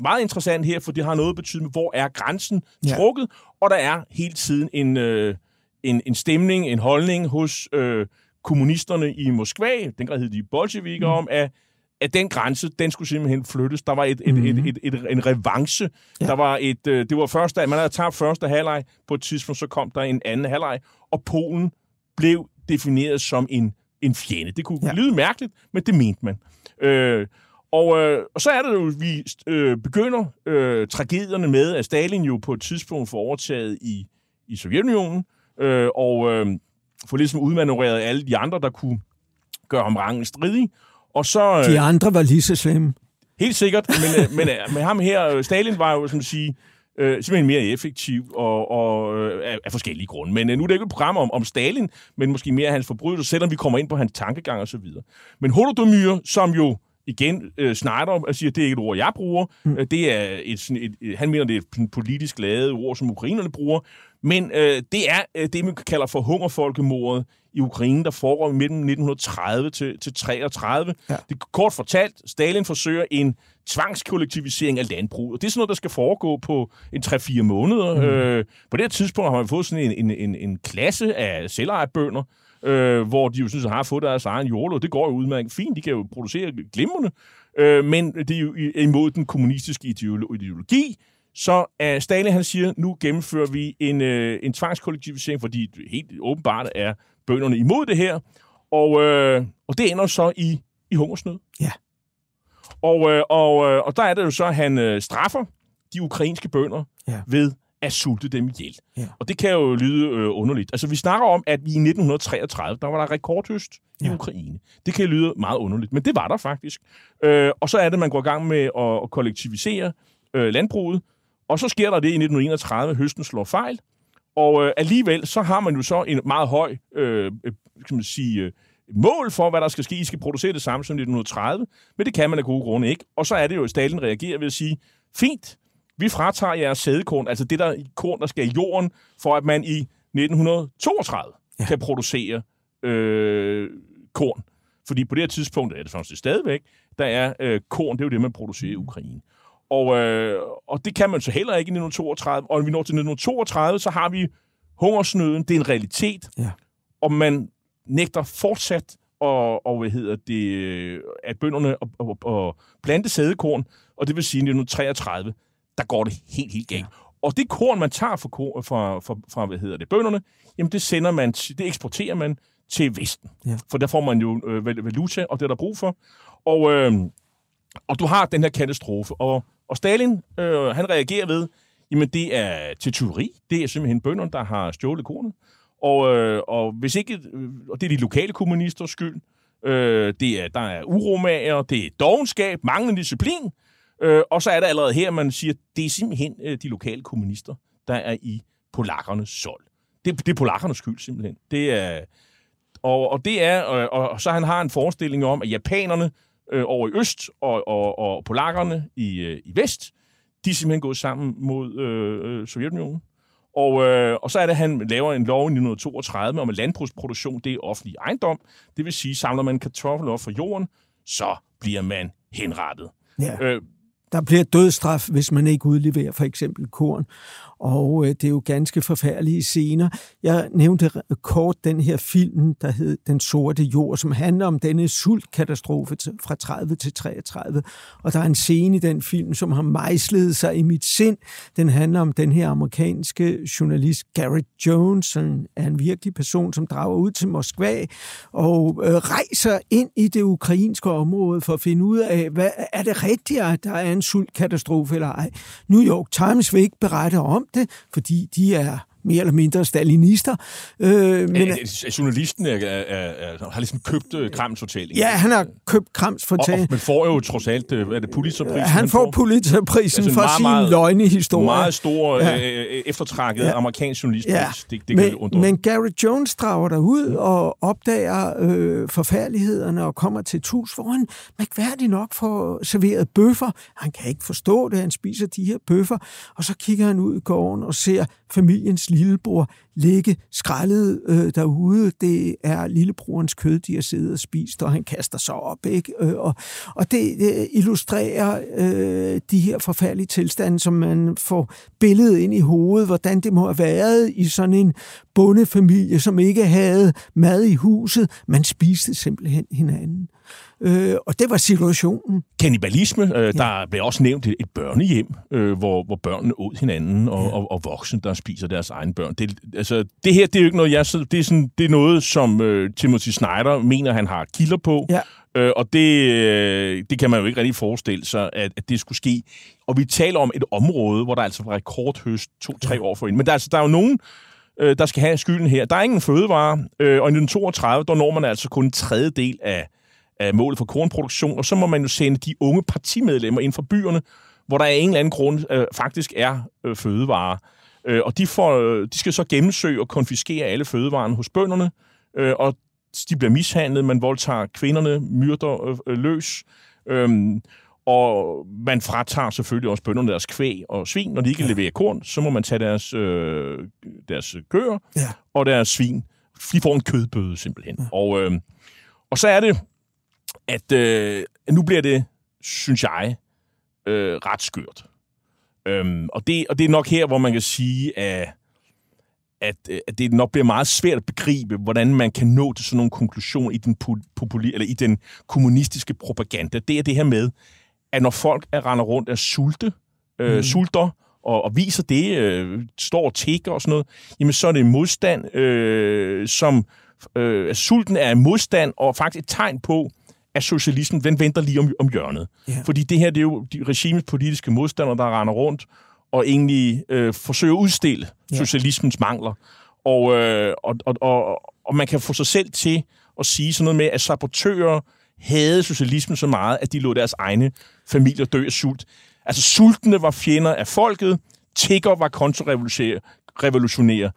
meget interessant her, for det har noget at betyde med, hvor er grænsen ja. trukket, og der er hele tiden en, øh, en, en stemning, en holdning hos øh, kommunisterne i Moskva, den hed de bolsjevikker, mm. om, at at den grænse, den skulle simpelthen flyttes. Der var et, et, mm-hmm. et, mhm. et, et, en revanche. Ja. Der var et, øh, det var første, man havde tabt første halvleg. På et tidspunkt, så kom der en anden halvleg, og Polen blev defineret som en, en fjende. Det kunne ja. lyde mærkeligt, men det mente man. Øh, og, øh, og så er det jo, vi øh, begynder øh, tragedierne med, at Stalin jo på et tidspunkt får overtaget i, i Sovjetunionen. øh, og øh, få ligesom udmanøvreret alle de andre, der kunne gøre ham rangen stridig. Og så, De øh, andre var lige så slemme. helt sikkert, men, øh, men, øh, men ham her, Stalin var jo, som sige, øh, simpelthen mere effektiv og, og øh, af, af forskellige grunde. Men øh, nu er det ikke et program om, om Stalin, men måske mere hans forbrydelser, selvom vi kommer ind på hans tankegang og så videre. Men Holodomyr, som jo igen øh, Snyder siger, det er ikke et ord, jeg bruger. Mm. Det er et, et, et, han mener, det er et politisk lavet ord, som ukrainerne bruger. Men øh, det er øh, det, man kalder for hungerfolkemordet i Ukraine, der foregår mellem 1930 til, til 33. Ja. Det er kort fortalt, Stalin forsøger en tvangskollektivisering af landbruget. Og det er sådan noget, der skal foregå på en 3-4 måneder. Mm. Øh, på det her tidspunkt har man fået sådan en, en, en, en klasse af selvejebønder, øh, hvor de jo synes, at har fået deres egen jordlod. Det går jo udmærket fint. De kan jo producere glimrende. Øh, men det er jo imod den kommunistiske ideolo- ideologi. Så uh, Stalin han siger, nu gennemfører vi en, øh, en tvangskollektivisering, fordi helt åbenbart er bønderne imod det her. Og, øh, og det ender så i, i hungersnød. Ja. Og, øh, og, øh, og der er det jo så, at han øh, straffer de ukrainske bønder Ja. ved at sulte dem ihjel. Ja. Og det kan jo lyde øh, underligt. Altså, vi snakker om, at i 1933, der var der rekordhøst i Ja. Ukraine. Det kan lyde meget underligt, men det var der faktisk. Øh, og så er det, at man går i gang med at, at kollektivisere øh, landbruget. Og så sker der det i 1931, høsten slår fejl. Og øh, alligevel, så har man jo så en meget høj øh, øh, kan man sige, øh, mål for, hvad der skal ske. I skal producere det samme som 1930, men det kan man af gode grunde ikke. Og så er det jo, at Stalin reagerer ved at sige, fint, vi fratager jeres sædekorn, altså det der korn, der skal i jorden, for at man i 1932 ja. kan producere øh, korn. Fordi på det her tidspunkt er det faktisk stadigvæk, der er øh, korn, det er jo det, man producerer i Ukraine. Og, øh, og det kan man så heller ikke i 1932. Og når vi når til 1932, så har vi hungersnøden. Det er en realitet. Ja. Og man nægter fortsat og, og hvad hedder det, øh, at bønderne og, og, og plante sædekorn, og det vil sige, at i 1933, der går det helt, helt galt. Ja. Og det korn, man tager fra, fra, fra, fra hvad hedder det, bønderne, jamen det sender man, det eksporterer man til Vesten. Ja. For der får man jo øh, val- valuta, og det er der brug for. Og, øh, og du har den her katastrofe. Og, og Stalin, øh, han reagerer ved, jamen det er til tyveri. Det er simpelthen bønderne, der har stjålet kornet. Og, øh, og hvis ikke, øh, og det er de lokale kommunisters skyld. Øh, det er, der er uromager, det er dogenskab, manglende disciplin. Øh, og så er der allerede her, man siger, det er simpelthen øh, de lokale kommunister, der er i polakkernes sold. Det, det er polakkernes skyld simpelthen. Det er, og, og det er, øh, og, og så han har en forestilling om, at japanerne øh, over i øst og, og, og polakkerne i, øh, i vest, de er simpelthen gået sammen mod øh, øh, Sovjetunionen. Og, øh, og så er det, at han laver en lov i 1932 om, at landbrugsproduktion det er offentlig ejendom. Det vil sige, samler man kartofler op fra jorden, så bliver man henrettet. Ja. Øh, Der bliver dødstraf, hvis man ikke udleverer for eksempel korn. Og øh, det er jo ganske forfærdelige scener. Jeg nævnte kort den her film, der hed Den sorte jord, som handler om denne sultkatastrofe fra 30 til 33. Og der er en scene i den film, som har mejslet sig i mit sind. Den handler om den her amerikanske journalist Garrett Jones, som er en virkelig person, som drager ud til Moskva og øh, rejser ind i det ukrainske område for at finde ud af, hvad er det rigtigt, at der er en sultkatastrofe eller ej. New York Times vil ikke berette om det, fordi de er mere eller mindre stalinister. Øh, men, men, øh, journalisten er, er, er, har ligesom købt øh, Krams fortælling. ja, han har købt Krams og, og, men får jo trods alt, øh, er det, Pulitzerprisen? Han får Pulitzerprisen Altså for meget, sin meget- løgnehistorie. Meget stor, Ja. øh, eftertrækket Ja. amerikansk journalistpris. Ja, Det, det men, undre. men Gary Jones drager derud og opdager øh, forfærdelighederne og kommer til et hus, hvor han mærkværdigt nok får serveret bøffer. Han kan ikke forstå det, han spiser de her bøffer, og så kigger han ud i gården og ser familiens lillebror ligge skrællet øh, derude. Det er lillebrorens kød, de har siddet og spist, og han kaster sig op. Ikke? Øh, og, og det, det illustrerer øh, de her forfærdelige tilstande, som man får billedet ind i hovedet, hvordan det må have været i sådan en bondefamilie, som ikke havde mad i huset. Man spiste simpelthen hinanden. Øh, og det var situationen. Kannibalisme, øh, der blev også nævnt et, et børnehjem, øh, hvor, hvor børnene åd hinanden, og, ja. og, og voksne, der spiser deres egne børn. Det, altså, det her, det er jo ikke noget, jeg sidder- det er, sådan, det er noget, som øh, Timothy Snyder mener, han har kilder på. Ja. Øh, og det, øh, det kan man jo ikke rigtig forestille sig, at, at det skulle ske. Og vi taler om et område, hvor der altså var rekordhøst to-tre år forinden. Men der, er altså, der er jo nogen øh, der skal have skylden her. Der er ingen fødevare, øh, og i 1932, der når man altså kun en tredjedel af, af målet for kornproduktion, og så må man jo sende de unge partimedlemmer ind fra byerne, hvor der af en eller anden grund øh, faktisk er øh, fødevarer. Øh, og de, får, de skal så gennemsøge og konfiskere alle fødevarene hos bønderne, øh, og de bliver mishandlet, man voldtager kvinderne, myrder øh, øh, løs, øh, og man fratager selvfølgelig også bønderne deres kvæg og svin. Når de ikke ja. leverer korn, så må man tage deres, øh, deres køer ja. og deres svin. De får en kødbøde simpelthen. Ja. Og, øh, og så er det, at øh, nu bliver det, synes jeg, øh, ret skørt. Øhm, og, det, og det er nok her, hvor man kan sige, at, at, at det nok bliver meget svært at begribe, hvordan man kan nå til sådan nogle konklusioner i den, populi, eller i den kommunistiske propaganda. Det er det her med, at når folk er render rundt af sulte, øh, mm. sulter, og, og viser det, øh, står og tigger og sådan noget, jamen så er det modstand, øh, som øh, sulten er en modstand, og faktisk et tegn på, at socialismen, den venter lige om, om hjørnet. Ja. Fordi det her, det er jo de regimes politiske modstandere, der render rundt og egentlig øh, forsøger at udstille ja. socialismens mangler. Og, øh, og, og, og, og man kan få sig selv til at sige sådan noget med, at sabotører havde socialismen så meget, at de lod deres egne familier dø af sult. Altså, sultne var fjender af folket, tigger var kontrarevolutionære.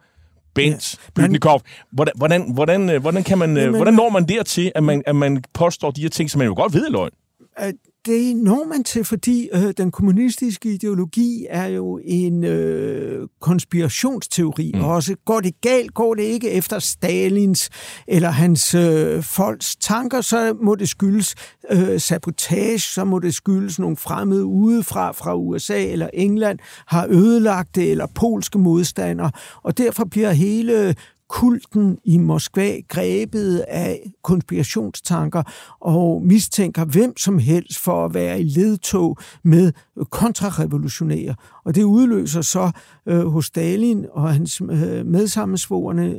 Bent ja, Bytnikov. Hvordan, hvordan, hvordan, øh, hvordan, kan man, øh, jamen, hvordan når man dertil, at man, at man påstår de her ting, som man jo godt ved er løgn? Det når man til, fordi øh, den kommunistiske ideologi er jo en øh, konspirationsteori mm. også. Går det galt, går det ikke efter Stalins eller hans øh, folks tanker, så må det skyldes øh, sabotage, så må det skyldes nogle fremmede udefra fra USA eller England har ødelagt det, eller polske modstandere, og derfor bliver hele kulten i Moskva grebet af konspirationstanker og mistænker hvem som helst for at være i ledtog med kontrarevolutionære. Og det udløser så øh, hos Stalin og hans øh, medsammensvorene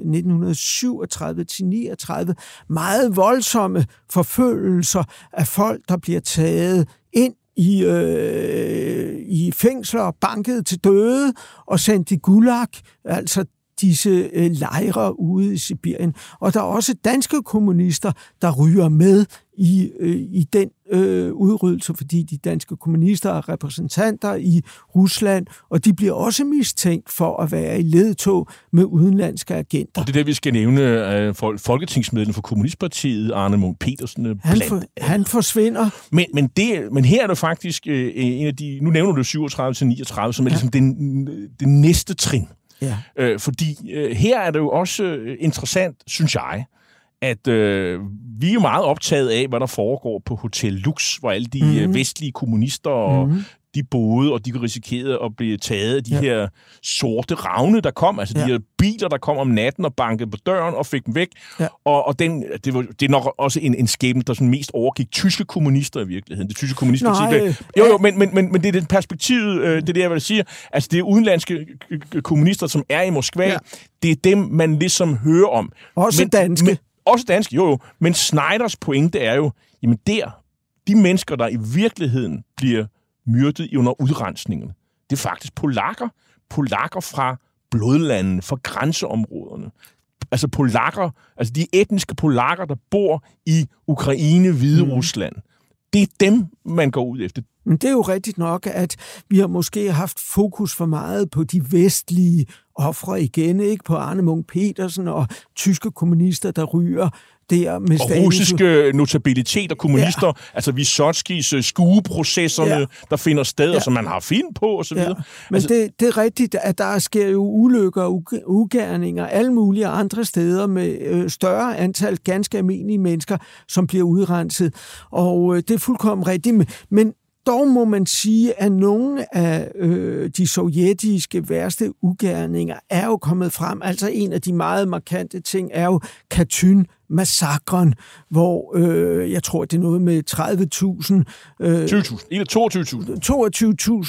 1937-39 meget voldsomme forfølgelser af folk, der bliver taget ind i, øh, i fængsler, banket til døde og sendt i gulag, altså disse øh, lejre ude i Sibirien. Og der er også danske kommunister, der ryger med i, øh, i den øh, udryddelse, fordi de danske kommunister er repræsentanter i Rusland, og de bliver også mistænkt for at være i ledtog med udenlandske agenter. Og det er det, vi skal nævne øh, folketingsmedlem for Kommunistpartiet, Arne Munk Petersen. Øh, han, for, han forsvinder. Men, men, det, men her er det faktisk øh, en af de, nu nævner du 37-39, som er ja. ligesom den, det næste trin Ja. Øh, fordi øh, her er det jo også øh, interessant, synes jeg, at øh, vi er jo meget optaget af, hvad der foregår på Hotel Lux, hvor alle de mm-hmm. vestlige kommunister og mm-hmm de boede, og de risikerede at blive taget af de ja. her sorte ravne, der kom, altså ja. de her biler, der kom om natten og bankede på døren og fik dem væk. Ja. Og, og den, det, var, det er nok også en, en skæbne, der sådan mest overgik tyske kommunister i virkeligheden. Det tyske kommunistparti. Det, jo, jo, men, men, men, men det er det perspektiv, øh, det er det, jeg vil sige. Altså, det er udenlandske kommunister, som er i Moskva. Ja. Det er dem, man ligesom hører om. Også men, danske. Men, også danske, jo jo. Men Snyders pointe er jo, jamen der, de mennesker, der i virkeligheden bliver myrdet under udrensningen. Det er faktisk polakker. Polakker fra blodlandene, fra grænseområderne. Altså polakker, altså de etniske polakker, der bor i Ukraine, Hvide mm. Rusland. Det er dem, man går ud efter. Men det er jo rigtigt nok, at vi har måske haft fokus for meget på de vestlige ofre igen, ikke på Arne Munk Petersen og tyske kommunister, der ryger der med Og Stalin. russiske notabiliteter, kommunister, ja. altså Vysotskis øh, skueprocesserne, ja. der finder sted, ja. som man har fint på osv. Ja. Men altså, det, det er rigtigt, at der sker jo ulykker og ugærninger alle mulige andre steder med øh, større antal ganske almindelige mennesker, som bliver udrenset. Og øh, det er fuldkommen rigtigt. Men dog må man sige, at nogle af øh, de sovjetiske værste ugærninger er jo kommet frem. Altså en af de meget markante ting er jo Katyn massakren, hvor øh, jeg tror, det er noget med 30.000... Øh, 20.000.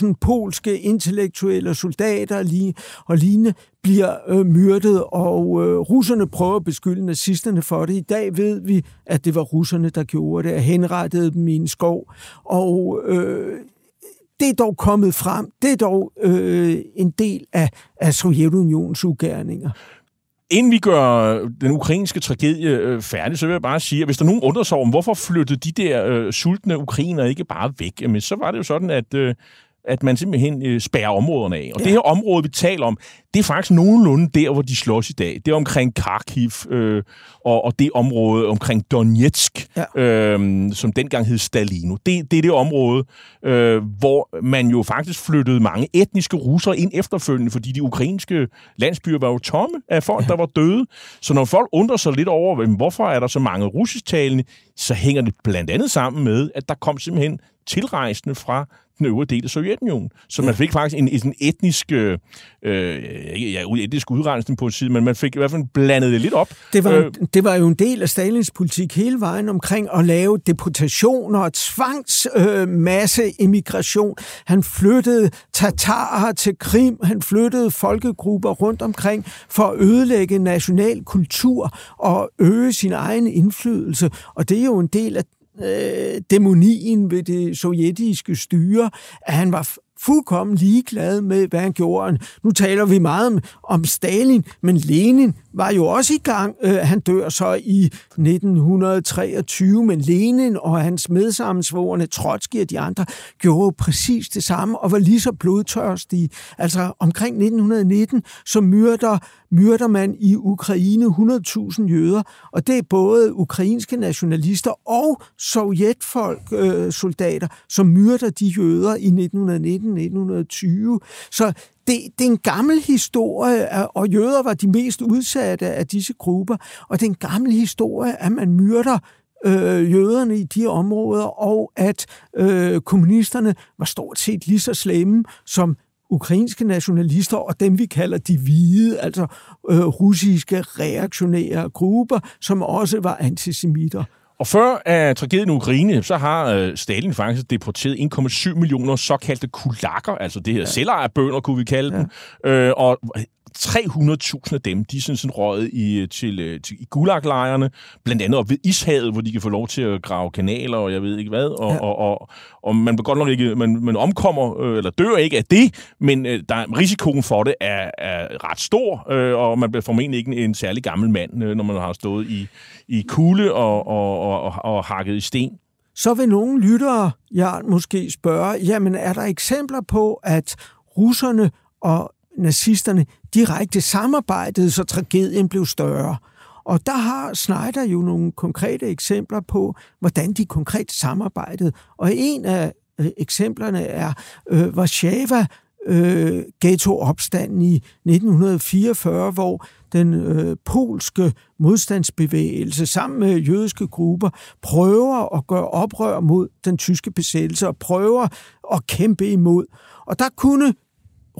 22.000 polske intellektuelle soldater lige, og lignende bliver øh, myrdet, og øh, russerne prøver at beskylde nazisterne for det. I dag ved vi, at det var russerne, der gjorde det, og henrettede dem i en skov. Og øh, det er dog kommet frem. Det er dog øh, en del af, af Sovjetunionens ugerninger. Inden vi gør øh, den ukrainske tragedie øh, færdig, så vil jeg bare sige, at hvis der er nogen undrer sig om, hvorfor flyttede de der øh, sultne ukrainer ikke bare væk, jamen, så var det jo sådan, at øh, at man simpelthen øh, spærrer områderne af. Og ja. det her område, vi taler om, det er faktisk nogenlunde der, hvor de slås i dag. Det er omkring Kharkiv øh, og, og det område omkring Donetsk, ja. øh, som dengang hed Stalino. Det, det er det område, øh, hvor man jo faktisk flyttede mange etniske russere ind efterfølgende, fordi de ukrainske landsbyer var jo tomme af folk, ja. der var døde. Så når folk undrer sig lidt over, hvorfor er der så mange russisktalende, så hænger det blandt andet sammen med, at der kom simpelthen tilrejsende fra den øvrige del af Sovjetunionen. Så man fik faktisk en, en etnisk, øh, ja, etnisk udrensning på side, men man fik i hvert fald blandet det lidt op. Det var, øh, det var jo en del af Stalins politik hele vejen omkring at lave deportationer og tvangsmasse øh, immigration. Han flyttede tatarer til Krim, han flyttede folkegrupper rundt omkring for at ødelægge national kultur og øge sin egen indflydelse. Og det er jo en del af øh, dæmonien ved det sovjetiske styre, at han var fuldkommen ligeglad med, hvad han gjorde. Nu taler vi meget om, om Stalin, men Lenin var jo også i gang. Øh, han dør så i 1923, men Lenin og hans medsammensvorene, Trotsky og de andre, gjorde præcis det samme og var lige så blodtørstige. Altså omkring 1919, så myrder, myrder man i Ukraine 100.000 jøder, og det er både ukrainske nationalister og sovjetfolk, øh, soldater, som myrder de jøder i 1919 1920. Så det, det er en gammel historie, og jøder var de mest udsatte af disse grupper, og det er en gammel historie, at man myrder øh, jøderne i de områder, og at øh, kommunisterne var stort set lige så slemme som ukrainske nationalister og dem, vi kalder de hvide, altså øh, russiske reaktionære grupper, som også var antisemitter. Og før af tragedien i Ukraine, så har øh, Stalin faktisk deporteret 1,7 millioner såkaldte kulakker, altså det her ja. selvejerbønder, kunne vi kalde ja. dem. Øh, og 300.000 af dem, de er sådan, sådan røget i, til, øh, til, i gulaglejrene, blandt andet op ved Ishavet, hvor de kan få lov til at grave kanaler, og jeg ved ikke hvad, og, ja. og, og, og man godt nok ikke, man, man omkommer, øh, eller dør ikke af det, men øh, der, risikoen for det er, er ret stor, øh, og man bliver formentlig ikke en, en særlig gammel mand, øh, når man har stået i, i kulde og, og, og, og, og hakket i sten. Så vil nogle lyttere, jeg måske spørge, jamen er der eksempler på, at russerne og nazisterne direkte samarbejdede, så tragedien blev større. Og der har Snyder jo nogle konkrete eksempler på, hvordan de konkret samarbejdede. Og en af øh, eksemplerne er øh, Warszawa øh, ghettoopstanden i 1944, hvor den øh, polske modstandsbevægelse sammen med jødiske grupper prøver at gøre oprør mod den tyske besættelse og prøver at kæmpe imod. Og der kunne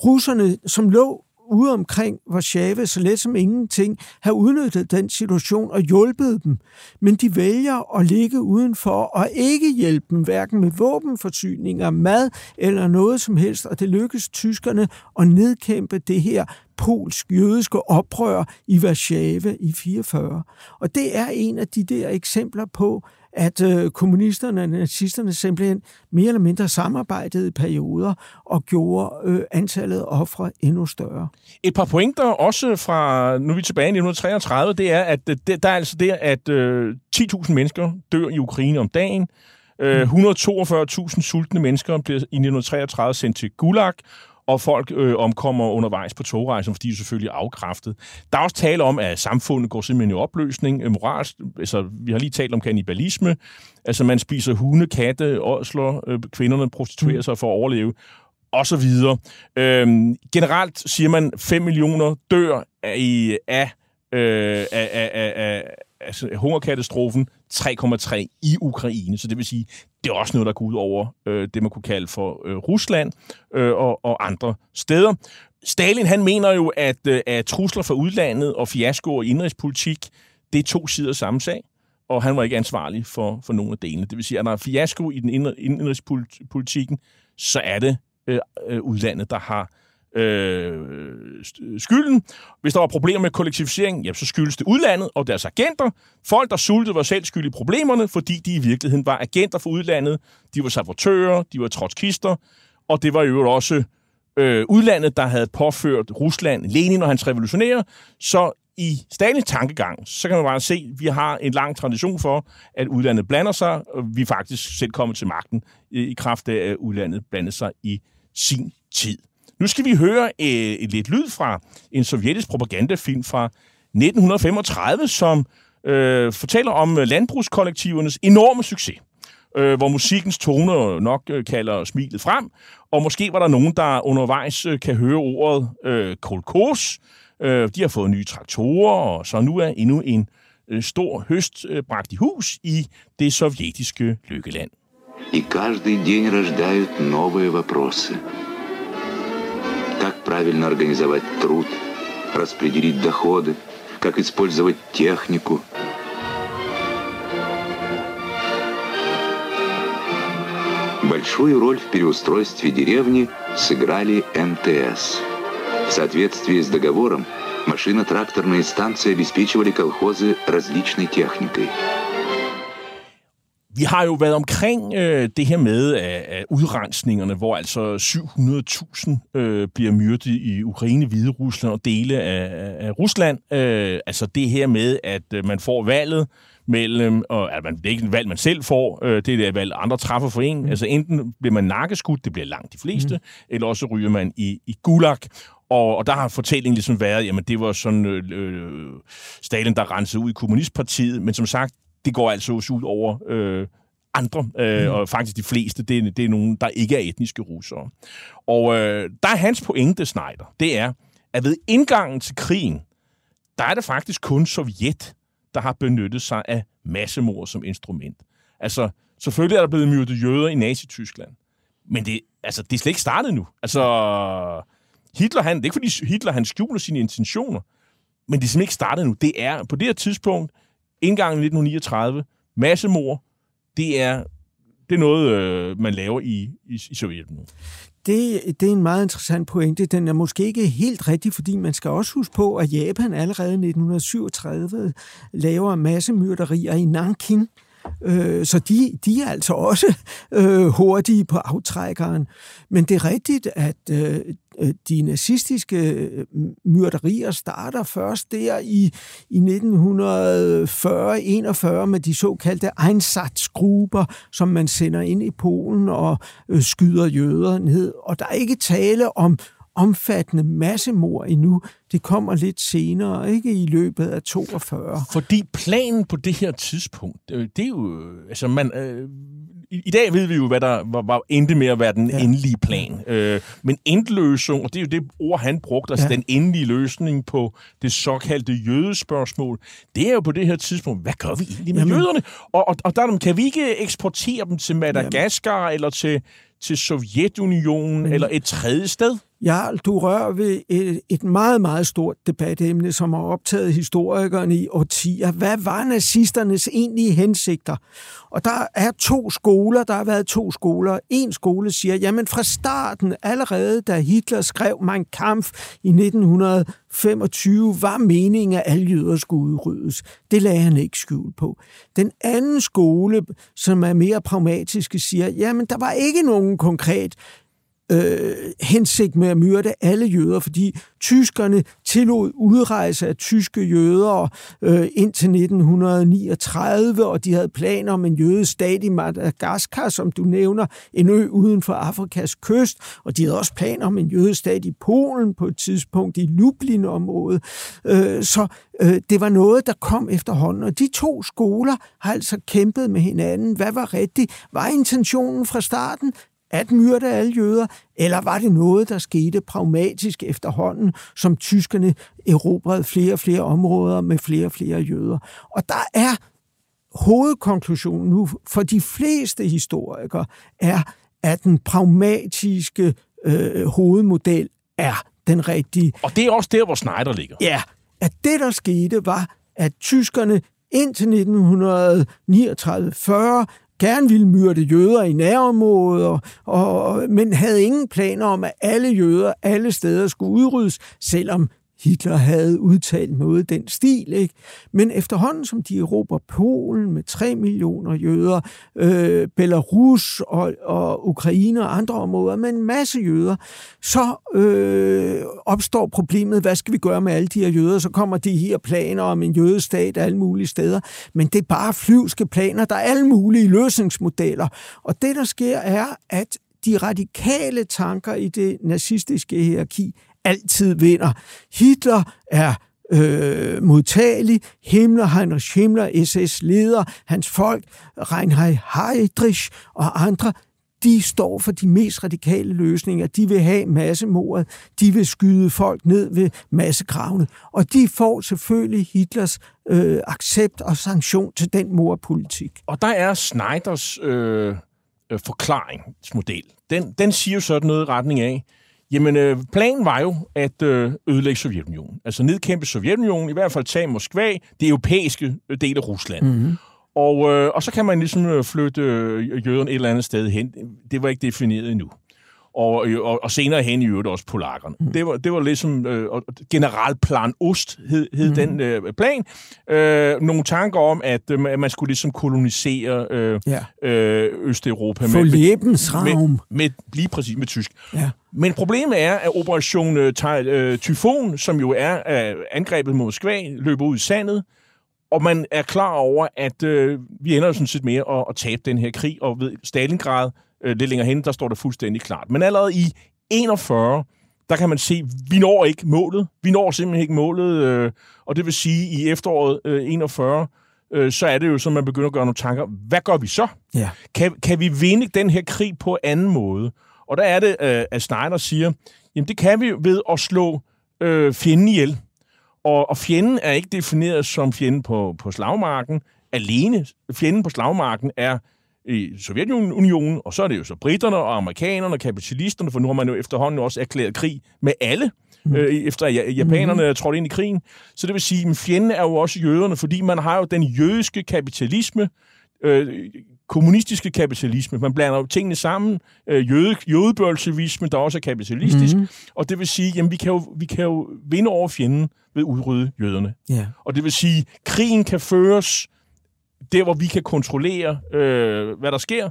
russerne, som lå ude omkring Warszawa så let som ingenting, have udnyttet den situation og hjulpet dem. Men de vælger at ligge udenfor og ikke hjælpe dem, hverken med våbenforsyninger, mad eller noget som helst. Og det lykkes tyskerne at nedkæmpe det her polsk-jødiske oprør i Warszawa i 44. Og det er en af de der eksempler på, at øh, kommunisterne og nazisterne simpelthen mere eller mindre samarbejdede i perioder og gjorde øh, antallet af ofre endnu større. Et par pointer også fra, nu er vi tilbage i 1933, det er, at øh, det, der er altså det, at øh, 10.000 mennesker dør i Ukraine om dagen. Øh, 142.000 mm. sultne mennesker bliver i 1933 sendt til Gulag, og folk øh, omkommer undervejs på togrejsen, fordi de er selvfølgelig afkræftet. Der er også tale om, at samfundet går simpelthen i opløsning. Øh, altså, vi har lige talt om kannibalisme. Altså, man spiser hunde, katte, ådsler, øh, kvinderne prostituerer mm. sig for at overleve, og så videre. Øhm, generelt siger man, 5 millioner dør af, af, øh, af, af, af, af altså, hungerkatastrofen 3,3 i Ukraine. Så det vil sige, det er også noget, der går ud over øh, det, man kunne kalde for øh, Rusland øh, og, og andre steder. Stalin han mener jo, at, øh, at trusler fra udlandet og fiasko i indrigspolitik, det er to sider samme sag, og han var ikke ansvarlig for, for nogen af delene. Det vil sige, at når der er fiasko i den indrigspolitikken, så er det øh, øh, udlandet, der har øh, skylden. Hvis der var problemer med kollektivisering, ja, så skyldes det udlandet og deres agenter. Folk, der sultede, var selv skyld i problemerne, fordi de i virkeligheden var agenter for udlandet. De var sabotører, de var trotskister, og det var jo også øh, udlandet, der havde påført Rusland Lenin og hans revolutionære. Så i Stalins tankegang, så kan man bare se, at vi har en lang tradition for, at udlandet blander sig, og vi er faktisk selv kommet til magten i kraft af, at udlandet blandede sig i sin tid. Nu skal vi høre øh, et lidt lyd fra en sovjetisk propagandafilm fra 1935, som øh, fortæller om landbrugskollektivernes enorme succes øh, hvor musikkens toner nok øh, kalder smilet frem, og måske var der nogen, der undervejs øh, kan høre ordet øh, kolkos. Øh, de har fået nye traktorer, og så nu er endnu en øh, stor høst øh, bragt i hus i det sovjetiske lykkeland. И каждый день рождают новые вопросы. Как правильно организовать труд, распределить доходы, как использовать технику – Большую роль в переустройстве деревни сыграли МТС. В соответствии с договором машино-тракторные станции обеспечивали колхозы различной техникой. Vi har jo været omkring øh, det her med af, af udrensningerne, hvor altså 700.000 øh, bliver myrdet i Ukraine, Hvide Rusland og dele af, af Rusland. Øh, altså det her med, at øh, man får valget, mellem, og man, det er ikke et valg, man selv får, øh, det er det valg, andre træffer for en. Mm. Altså enten bliver man nakkeskudt, det bliver langt de fleste, mm. eller også ryger man i, i gulag. Og, og der har fortællingen ligesom været, jamen det var sådan øh, øh, Stalin, der rensede ud i kommunistpartiet, men som sagt, det går altså også ud over øh, andre, øh, mm. og faktisk de fleste, det, det er nogen, der ikke er etniske russere. Og øh, der er hans pointe, Snyder, det er, at ved indgangen til krigen, der er det faktisk kun Sovjet, der har benyttet sig af massemord som instrument. Altså, selvfølgelig er der blevet myrdet jøder i Nazi-Tyskland, men det, altså, det er slet ikke startet nu. Altså, Hitler, han, det er ikke fordi Hitler han skjuler sine intentioner, men det er simpelthen ikke startet nu. Det er på det her tidspunkt, indgangen 1939, massemord, det er, det er noget, øh, man laver i, i, i Sovjetunionen. nu. Det, det er en meget interessant pointe. Den er måske ikke helt rigtig, fordi man skal også huske på, at Japan allerede i 1937 laver massemyrderier i Nanking. Øh, så de, de er altså også *laughs* øh, hurtige på aftrækkeren. Men det er rigtigt, at øh, øh de nazistiske øh, myrderier starter først der i, i 1940-41 med de såkaldte Einsatzgrupper, som man sender ind i Polen og øh, skyder jøder ned. Og der er ikke tale om omfattende massemord endnu. Det kommer lidt senere, ikke i løbet af 42. Fordi planen på det her tidspunkt, det er jo, altså man, øh, i, i dag ved vi jo, hvad der var, var endte med at være den ja. endelige plan. Øh, men endløsning, og det er jo det ord, han brugte, altså ja. den endelige løsning på det såkaldte jødespørgsmål, det er jo på det her tidspunkt, hvad gør vi egentlig med Jamen. jøderne? Og, og, og der kan vi ikke eksportere dem til Madagaskar Jamen. eller til, til Sovjetunionen Men... eller et tredje sted? Ja, du rører ved et, et meget, meget stort debatemne, som har optaget historikerne i årtier. Hvad var nazisternes egentlige hensigter? Og der er to skoler, der har været to skoler. En skole siger, jamen fra starten, allerede da Hitler skrev Mein Kampf i 1925, var meningen, at alle jøder skulle udryddes. Det lagde han ikke skjul på. Den anden skole, som er mere pragmatiske, siger, jamen der var ikke nogen konkret øh, hensigt med at myrde alle jøder, fordi tyskerne tillod udrejse af tyske jøder øh, indtil 1939, og de havde planer om en jødestat i Madagaskar, som du nævner, en ø uden for Afrikas kyst, og de havde også planer om en jødestat i Polen på et tidspunkt i Lublin-området. Øh, så øh, det var noget, der kom efterhånden, og de to skoler har altså kæmpet med hinanden. Hvad var rigtigt? Var intentionen fra starten? At myrde alle jøder, eller var det noget, der skete pragmatisk efterhånden, som tyskerne erobrede flere og flere områder med flere og flere jøder? Og der er hovedkonklusionen nu for de fleste historikere, er, at den pragmatiske øh, hovedmodel er den rigtige. Og det er også der, hvor Schneider ligger. Ja, at det, der skete, var, at tyskerne indtil 1939-40 gerne ville myrde jøder i nærområder, og, men havde ingen planer om, at alle jøder alle steder skulle udryddes, selvom Hitler havde udtalt noget den stil. Ikke? Men efterhånden, som de erobrer Polen med 3 millioner jøder, øh, Belarus og, og Ukraine og andre områder med en masse jøder, så øh, opstår problemet, hvad skal vi gøre med alle de her jøder? Så kommer de her planer om en jødestat alle mulige steder. Men det er bare flyvske planer. Der er alle mulige løsningsmodeller. Og det, der sker, er, at de radikale tanker i det nazistiske hierarki altid vinder. Hitler er øh, modtagelig. Himmler, Heinrich Himmler, SS-leder, hans folk, Reinhard Heydrich og andre, de står for de mest radikale løsninger. De vil have massemordet. De vil skyde folk ned ved massegravene. Og de får selvfølgelig Hitlers øh, accept og sanktion til den mordpolitik. Og der er Schneiders øh, øh, forklaringsmodel. Den, den siger jo sådan noget i retning af, Jamen, øh, planen var jo at øh, ødelægge Sovjetunionen. Altså nedkæmpe Sovjetunionen, i hvert fald tage Moskva, det europæiske øh, del af Rusland. Mm-hmm. Og, øh, og så kan man ligesom flytte øh, jøderne et eller andet sted hen. Det var ikke defineret endnu. Og, øh, og, og senere hen i øvrigt også polakkerne. Mm. Det, var, det var ligesom øh, generalplan Ost, hed, hed mm. den øh, plan. Øh, nogle tanker om, at øh, man skulle ligesom kolonisere øh, ja. øh, Østeuropa. Med, med, med, med, lige præcis med tysk. Ja. Men problemet er, at Operation øh, øh, Tyfon, som jo er øh, angrebet mod Moskva, løber ud i sandet, og man er klar over, at øh, vi ender sådan set med at, at tabe den her krig, og ved Stalingrad, øh, lidt længere hen, der står det fuldstændig klart. Men allerede i 41, der kan man se, at vi når ikke målet. Vi når simpelthen ikke målet, øh, og det vil sige, at i efteråret øh, 41, øh, så er det jo så, man begynder at gøre nogle tanker. Hvad gør vi så? Ja. Kan, kan vi vinde den her krig på anden måde? Og der er det, øh, at Snyder siger, jamen det kan vi ved at slå øh, fjenden ihjel. Og, og fjenden er ikke defineret som fjenden på, på slagmarken alene. Fjenden på slagmarken er i Sovjetunionen, og så er det jo så britterne og amerikanerne og kapitalisterne, for nu har man jo efterhånden også erklæret krig med alle, mm. øh, efter japanerne mm. trådte ind i krigen. Så det vil sige, at fjenden er jo også jøderne, fordi man har jo den jødiske kapitalisme, øh, kommunistiske kapitalisme. Man blander jo tingene sammen. Øh, jøde, jødebølsevisme, der også er kapitalistisk. Mm. Og det vil sige, at vi kan, jo, vi kan jo vinde over fjenden ved at udrydde jøderne. Yeah. Og det vil sige, at krigen kan føres der, hvor vi kan kontrollere, øh, hvad der sker,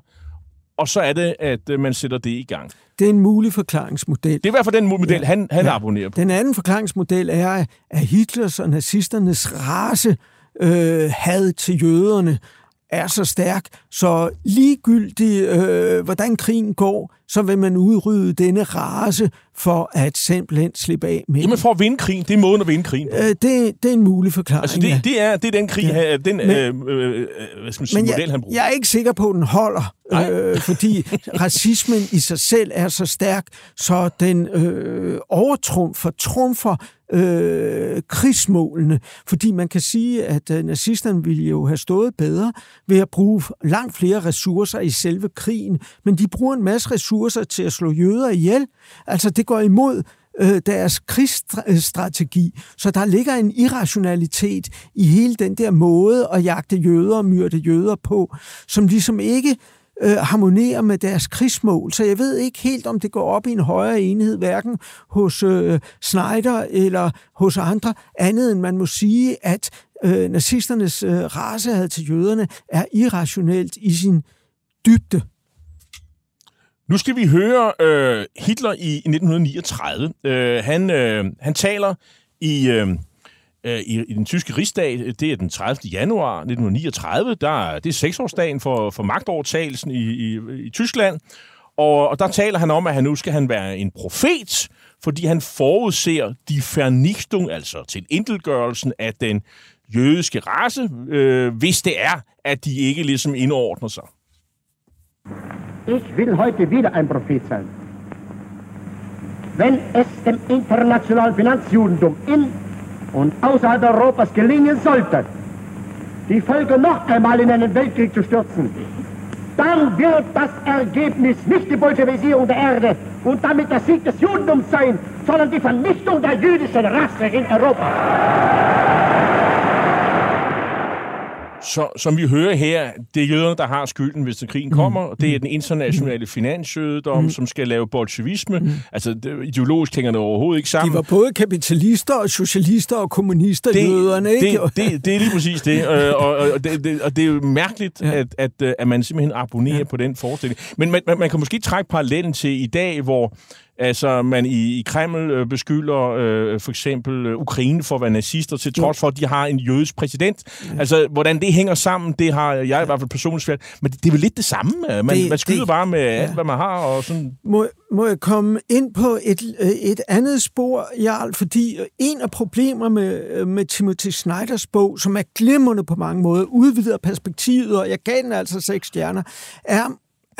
og så er det, at øh, man sætter det i gang. Det er en mulig forklaringsmodel. Det er i hvert fald den model, ja. han, han ja. abonnerer på. Den anden forklaringsmodel er, at Hitlers og nazisternes race øh, had til jøderne er så stærk, så ligegyldigt, øh, hvordan krigen går, så vil man udrydde denne race for at simpelthen slippe af med Jamen for at vinde krigen, det er måden at vinde krigen Øh, det, det er en mulig forklaring, Altså det, ja. det, er, det er den krig, ja. den men, øh, øh, hvad skal man sige, men model, han bruger. Jeg er ikke sikker på, at den holder, øh, fordi *laughs* racismen i sig selv er så stærk, så den øh, overtrumfer, trumfer øh, krigsmålene. Fordi man kan sige, at øh, nazisterne ville jo have stået bedre ved at bruge langt flere ressourcer i selve krigen, men de bruger en masse ressourcer til at slå jøder ihjel. Altså det går imod øh, deres krigsstrategi. Så der ligger en irrationalitet i hele den der måde at jagte jøder og myrde jøder på, som ligesom ikke øh, harmonerer med deres krigsmål. Så jeg ved ikke helt, om det går op i en højere enhed, hverken hos øh, Snyder eller hos andre, andet end man må sige, at øh, nazisternes øh, racehad til jøderne er irrationelt i sin dybde. Nu skal vi høre øh, Hitler i, 1939. Øh, han, øh, han taler i, øh, øh, i, i den tyske rigsdag. Det er den 30. januar 1939. Der, det er seksårsdagen for, for magtovertagelsen i, i, i Tyskland. Og, og der taler han om, at han nu skal han være en profet, fordi han forudser de Vernichtung, altså til indelgørelsen af den jødiske race, øh, hvis det er, at de ikke ligesom indordner sig. Ich will heute wieder ein Prophet sein. Wenn es dem internationalen Finanzjudentum in und außerhalb Europas gelingen sollte, die Völker noch einmal in einen Weltkrieg zu stürzen, dann wird das Ergebnis nicht die Bolschewisierung der Erde und damit der Sieg des Judentums sein, sondern die Vernichtung der jüdischen Rasse in Europa. Så som vi hører her, det er jøderne, der har skylden, hvis krigen kommer. Mm. Det er den internationale finansjødedom, mm. som skal lave bolsjevisme. Mm. Altså, det, ideologisk hænger det overhovedet ikke sammen. De var både kapitalister og socialister og kommunister, det, jøderne, ikke? Det, det, det er lige præcis det. *laughs* og, og, og, det, det, og det er jo mærkeligt, ja. at, at, at man simpelthen abonnerer ja. på den forestilling. Men man, man, man kan måske trække parallellen til i dag, hvor Altså, man i, i Kreml øh, beskylder øh, for eksempel øh, Ukraine for at være nazister, til trods for, at de har en jødisk præsident. Ja. Altså, hvordan det hænger sammen, det har jeg i hvert fald personligt svært. Men det, det er vel lidt det samme. Man, det, man skyder det, bare med ja. alt, hvad man har. Og sådan. Må, må jeg komme ind på et, øh, et andet spor, Jarl? Fordi en af problemer med, øh, med Timothy Snyders bog, som er glimrende på mange måder, udvider perspektivet, og jeg gav den altså seks stjerner, er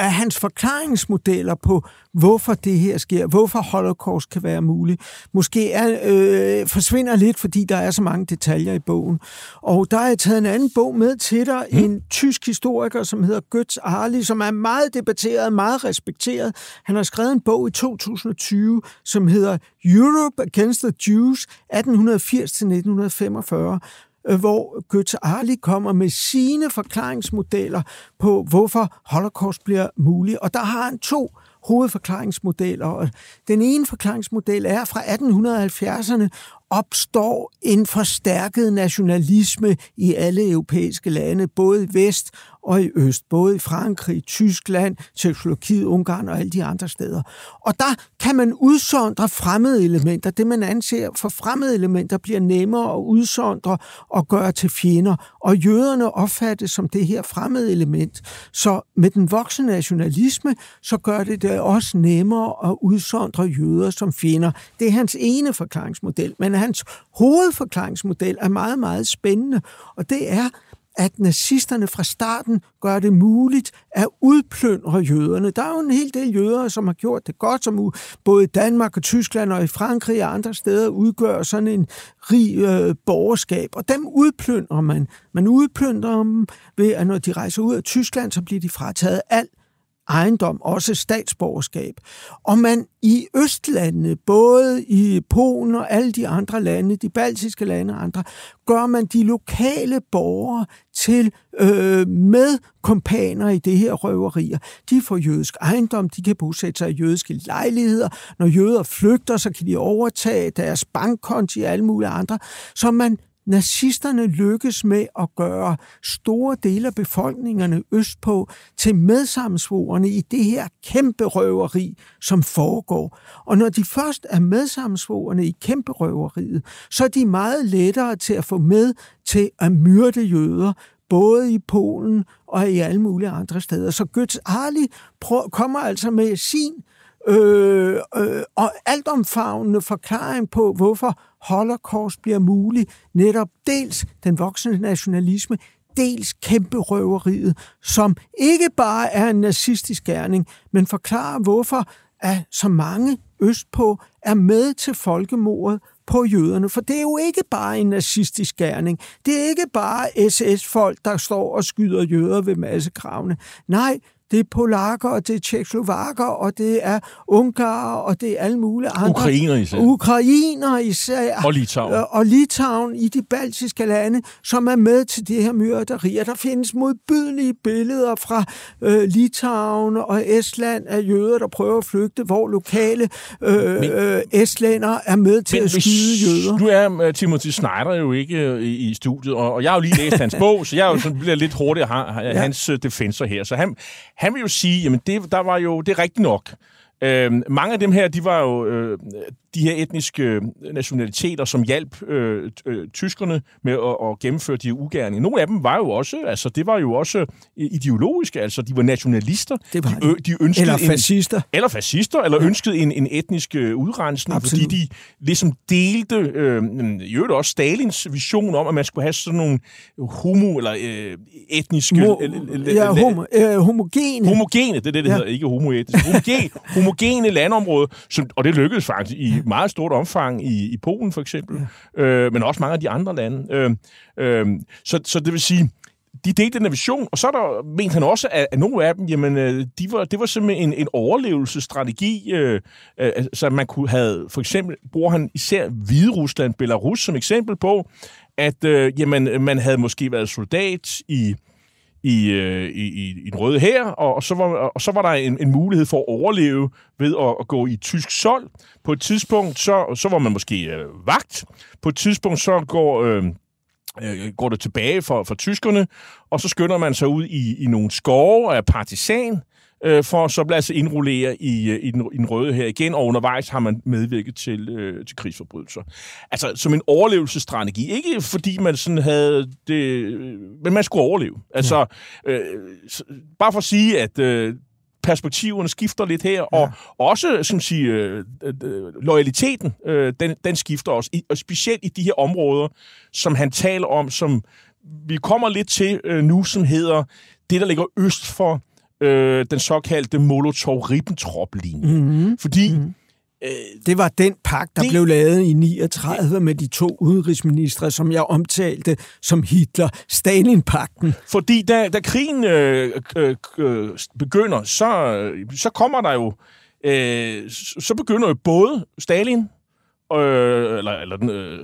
er hans forklaringsmodeller på, hvorfor det her sker, hvorfor holocaust kan være mulig, måske er, øh, forsvinder lidt, fordi der er så mange detaljer i bogen. Og der er jeg taget en anden bog med til dig, mm. en tysk historiker, som hedder Götz Arli, som er meget debatteret, meget respekteret. Han har skrevet en bog i 2020, som hedder Europe Against the Jews 1880-1945, Øh, Øh, hvor Goethe Arli kommer med sine forklaringsmodeller på, hvorfor Holocaust bliver mulig. Og der har han to hovedforklaringsmodeller. Og den ene forklaringsmodel er fra 1870'erne, opstår en forstærket nationalisme i alle europæiske lande, både i vest og i øst, både i Frankrig, Tyskland, Tjekkoslovakiet, Ungarn og alle de andre steder. Og der kan man udsondre fremmede elementer. Det, man anser for fremmede elementer, bliver nemmere at udsondre og gøre til fjender. Og jøderne opfattes som det her fremmede element. Så med den voksende nationalisme, så gør det det også nemmere at udsondre jøder som fjender. Det er hans ene forklaringsmodel. Men hans hovedforklaringsmodel er meget, meget spændende, og det er, at nazisterne fra starten gør det muligt at udplyndre jøderne. Der er jo en hel del jøder, som har gjort det godt, som både i Danmark og Tyskland og i Frankrig og andre steder udgør sådan en rig øh, borgerskab, og dem udplyndrer man. Man udplyndrer dem ved, at når de rejser ud af Tyskland, så bliver de frataget alt ejendom, også statsborgerskab. Og man i Østlandene, både i Polen og alle de andre lande, de baltiske lande og andre, gør man de lokale borgere til øh, medkompaner i det her røverier. De får jødisk ejendom, de kan bosætte sig i jødiske lejligheder. Når jøder flygter, så kan de overtage deres bankkonti og alle mulige andre. Så man nazisterne lykkes med at gøre store dele af befolkningerne østpå til medsammensvorene i det her kæmpe røveri, som foregår. Og når de først er medsammensvorene i kæmpe røveriet, så er de meget lettere til at få med til at myrde jøder, både i Polen og i alle mulige andre steder. Så Götz Arli kommer altså med sin øh, øh, og altomfavnende forklaring på, hvorfor holocaust bliver mulig. Netop dels den voksne nationalisme, dels kæmpe røveriet, som ikke bare er en nazistisk gerning, men forklarer, hvorfor at så mange østpå er med til folkemordet på jøderne. For det er jo ikke bare en nazistisk gerning. Det er ikke bare SS-folk, der står og skyder jøder ved massegravene. Nej, det er polakker, og det er tjekkoslovakker, og det er ungarer, og det er alle mulige andre. Ukrainer især. Ukrainer især. Og Litauen. Øh, og Litauen i de baltiske lande, som er med til det her myrderier. Der findes modbydelige billeder fra øh, Litauen og Estland af jøder, der prøver at flygte, hvor lokale øh, men, øh, estlænder er med til men, at skyde jøder. Nu er uh, Timothy Snyder jo ikke uh, i, i studiet, og, og jeg har jo lige læst hans bog, så jeg er jo sådan, bliver lidt hurtigere ja. hans uh, defensor her. Så han, han vil jo sige, jamen det, der var jo, det er rigtigt nok. Øh, mange af dem her, de var jo øh, de her etniske øh, nationaliteter, som hjalp øh, øh, tyskerne med at, at gennemføre de ugerninger. Nogle af dem var jo også, altså det var jo også ideologiske, altså de var nationalister. Det var de, øh, de ønskede eller fascister. En, eller fascister, eller ja. ønskede en, en etnisk øh, udrensning, Absolut. fordi de ligesom delte, øh, jo også Stalins vision om, at man skulle have sådan nogle homo- eller øh, etniske... Mo, ja, homo, øh, homogene. Homogene, det er det, det ja. hedder, ikke homoetnisk. Homogene, *laughs* homogene landområde, som, og det lykkedes faktisk i meget stort omfang i, i Polen for eksempel, ja. øh, men også mange af de andre lande. Øh, øh, så, så det vil sige, de delte den vision, og så er der, mente han også, at, at nogle af dem, jamen, øh, de var, det var simpelthen en, en overlevelsesstrategi, øh, øh, så man kunne have, for eksempel bruger han især Hvide Rusland, Belarus som eksempel på, at øh, jamen, man havde måske været soldat i i, øh, i, i, i den røde her, og, og, så var, og så var der en, en mulighed for at overleve ved at, at gå i tysk sold. På et tidspunkt, så, så var man måske øh, vagt. På et tidspunkt, så går... Øh, øh, går det tilbage for, for tyskerne, og så skynder man sig ud i, i nogle skove af partisan, øh, for så at sig indrullere i, øh, i, den, i den røde her igen, og undervejs har man medvirket til, øh, til krigsforbrydelser. Altså som en overlevelsesstrategi. Ikke fordi man sådan havde det, øh, men man skulle overleve. Altså, øh, bare for at sige, at øh, perspektiverne skifter lidt her, ja. og også som sige, øh, øh, loyaliteten, øh, den, den skifter også, I, og specielt i de her områder, som han taler om, som vi kommer lidt til øh, nu, som hedder det, der ligger øst for øh, den såkaldte Molotov-Ribbentrop-linje. Mm-hmm. Fordi mm-hmm. Det var den pagt, der det, blev lavet i 39 med de to udenrigsministre, som jeg omtalte som Hitler-Stalin-pakten. Fordi da, da krigen øh, øh, øh, begynder, så, så kommer der jo... Øh, så begynder jo både Stalin øh, eller, eller øh,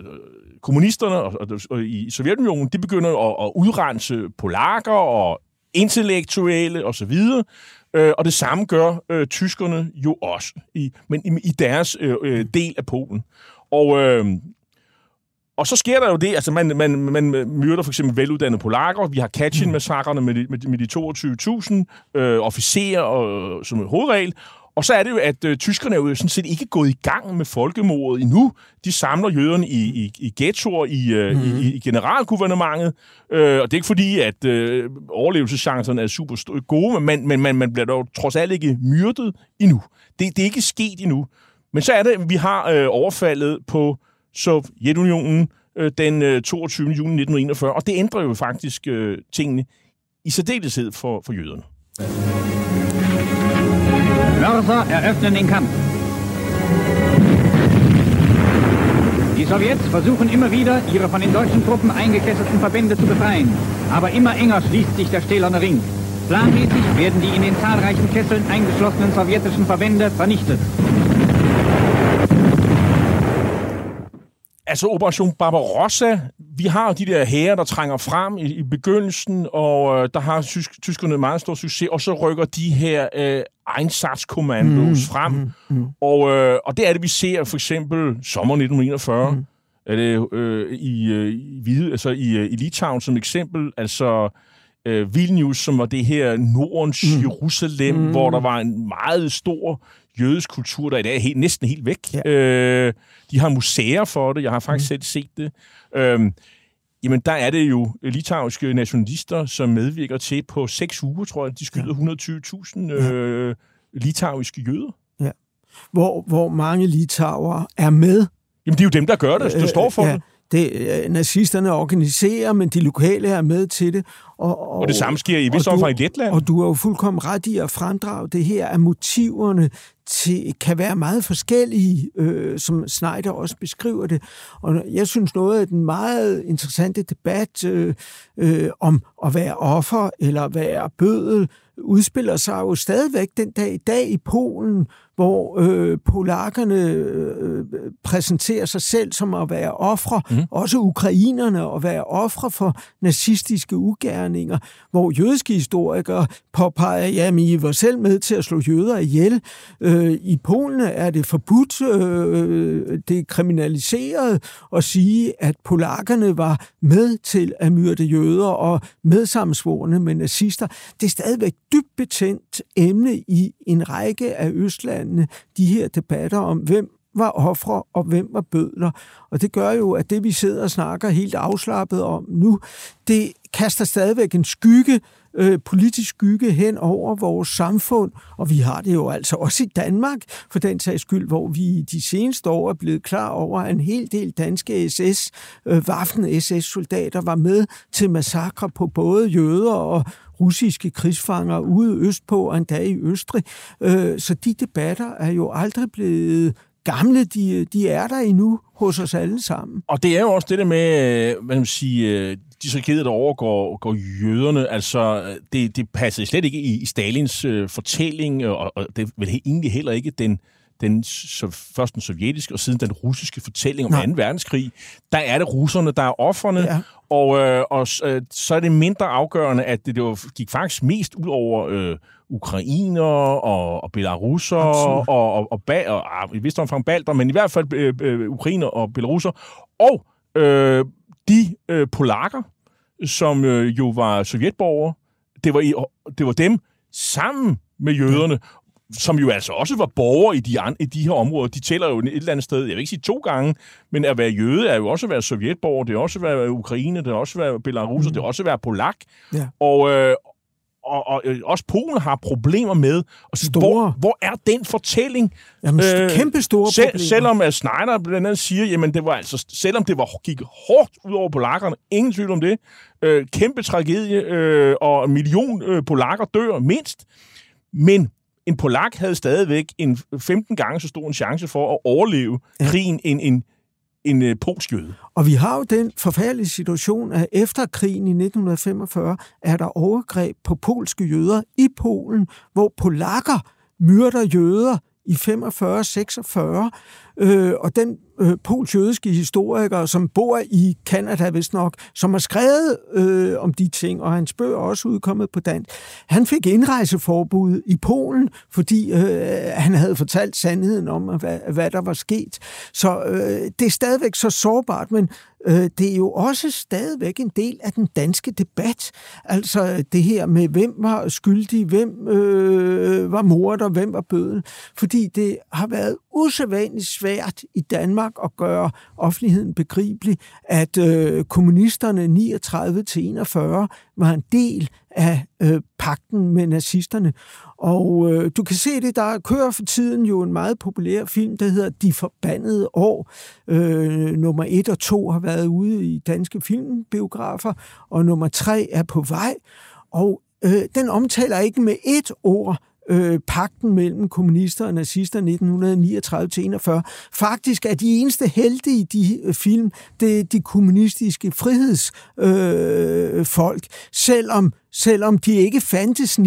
kommunisterne og, og, og i Sovjetunionen, de begynder at, at udrense polakker og intellektuelle osv., øh, og det samme gør øh, tyskerne jo også, i, men i, i deres øh, øh, del af Polen. Og, øh, og så sker der jo det, altså man, man, man myrder for eksempel veluddannede polakker, vi har Katyn-massakrene med, de, med, med de 22.000 øh, officerer og, øh, som hovedregel, og så er det jo, at øh, tyskerne er jo sådan set ikke gået i gang med folkemordet endnu. De samler jøderne i, i, i ghettoer i, øh, mm. i, mhm. i generalguvernementet. Øh, og det er ikke fordi, at øh, overlevelseschancerne er super gode, men man, man, man bliver dog trods alt ikke myrdet endnu. Det, det er ikke sket endnu. Men så er det, at vi har øh, overfaldet på Sovjetunionen øh, den øh, 22. juni 1941, og det ændrer jo faktisk øh, tingene i særdeleshed for, for jøderne. Mörser eröffnen den Kampf. Die Sowjets versuchen immer wieder, ihre von den deutschen Truppen eingekesselten Verbände zu befreien. Aber immer enger schließt sich der stählerne Ring. Planmäßig werden die in den zahlreichen Kesseln eingeschlossenen sowjetischen Verbände vernichtet. Altså Operation Barbarossa, vi har de der hære, der trænger frem i, i begyndelsen, og øh, der har tysk, tyskerne meget stor succes, og så rykker de her øh, Einsatzkommandos mm, frem. Mm, mm. Og, øh, og det er det, vi ser for eksempel sommer 1941, mm. er det øh, i, øh, i, altså i, øh, i Litauen som eksempel, altså øh, Vilnius, som var det her Nordens mm. Jerusalem, mm. hvor der var en meget stor jødisk kultur, der i dag er helt, næsten helt væk. Ja. Øh, de har museer for det. Jeg har faktisk mm. selv set det. Øh, jamen, der er det jo litauiske nationalister, som medvirker til på seks uger, tror jeg, de skyder ja. 120.000 øh, litauiske jøder. Ja. Hvor, hvor mange litauer er med. Jamen, det er jo dem, der gør det, der øh, står for ja. det det, øh, nazisterne organiserer, men de lokale er med til det. Og, og, og det samme sker i vist omfang i Letland. Og du har jo fuldkommen ret i at fremdrage det her, at motiverne til, kan være meget forskellige, øh, som Schneider også beskriver det. Og jeg synes noget af den meget interessante debat øh, øh, om at være offer eller være bødel, udspiller sig jo stadigvæk den dag i dag i Polen, hvor øh, polakkerne øh, præsenterer sig selv som at være ofre, mm. også ukrainerne at være ofre for nazistiske ugerninger, hvor jødiske historikere påpeger, at I var selv med til at slå jøder ihjel. Øh, I Polen er det forbudt, øh, det er kriminaliseret at sige, at polakkerne var med til at myrde jøder og medsamsvorene med nazister. Det er stadigvæk dybt betændt emne i en række af Østlandene, de her debatter om, hvem var ofre og hvem var bødler. Og det gør jo, at det vi sidder og snakker helt afslappet om nu, det kaster stadigvæk en skygge, øh, politisk skygge hen over vores samfund, og vi har det jo altså også i Danmark, for den sags skyld, hvor vi de seneste år er blevet klar over, at en hel del danske SS, øh, Waffen-SS-soldater var med til massakre på både jøder og russiske krigsfanger ude østpå og endda i Østrig. Øh, så de debatter er jo aldrig blevet gamle, de, de er der endnu hos os alle sammen. Og det er jo også det der med, hvad man siger, de tragedier, der overgår går jøderne, altså det, det passede slet ikke i, i Stalins øh, fortælling, og, og det vil egentlig heller ikke den, den, så, først den sovjetiske og siden den russiske fortælling om Nej. 2. verdenskrig, der er det russerne, der er offerne, Ja. Og, øh, og øh, så er det mindre afgørende, at det, det var, gik faktisk mest ud over øh, ukrainer og, og belarusser og, og, og, ba- og ah, i vist omfang balter, men i hvert fald øh, øh, ukrainer og belarusser, og øh, de øh, polakker, som øh, jo var sovjetborgere, det var, i, det var dem sammen med jøderne, som jo altså også var borgere i de, an, i de her områder. De tæller jo et eller andet sted, jeg vil ikke sige to gange, men at være jøde er jo også at være sovjetborger, det er også at være ukraine, det er også at være belarus, mm. det er også at være polak. Ja. Og, øh, og, og øh, også Polen har problemer med, og Store. hvor, hvor er den fortælling? Jamen, øh, kæmpe store Sel, problemer. selvom at Schneider blandt andet siger, jamen det var altså, selvom det var, gik hårdt ud over polakkerne, ingen tvivl om det, øh, kæmpe tragedie, øh, og en million øh, polakker dør mindst, men en polak havde stadigvæk en 15 gange så stor en chance for at overleve ja. krigen end en, en øh, polsk jøde. Og vi har jo den forfærdelige situation, at efter krigen i 1945 er der overgreb på polske jøder i Polen, hvor polakker myrder jøder i 45-46, øh, og den øh, pols-jødiske historiker, som bor i Kanada vist nok, som har skrevet øh, om de ting, og hans bøger også udkommet på dansk, han fik indrejseforbud i Polen, fordi øh, han havde fortalt sandheden om, hvad, hvad der var sket. Så øh, det er stadigvæk så sårbart, men øh, det er jo også stadigvæk en del af den danske debat. Altså det her med, hvem var skyldig, hvem øh, var morder, hvem var bøden. Fordi det har været usædvanligt svært i Danmark at gøre offentligheden begribelig, at øh, kommunisterne 39-41 var en del af øh, pakten med nazisterne. Og øh, du kan se det, der kører for tiden jo en meget populær film, der hedder De Forbandede År. Øh, nummer 1 og 2 har været ude i danske filmbiografer, og nummer 3 er på vej. Og øh, den omtaler ikke med et ord øh, pakten mellem kommunister og nazister 1939-41. Faktisk er de eneste helte i de øh, film, det er de kommunistiske frihedsfolk, øh, selvom, selvom de ikke fandtes 39-41.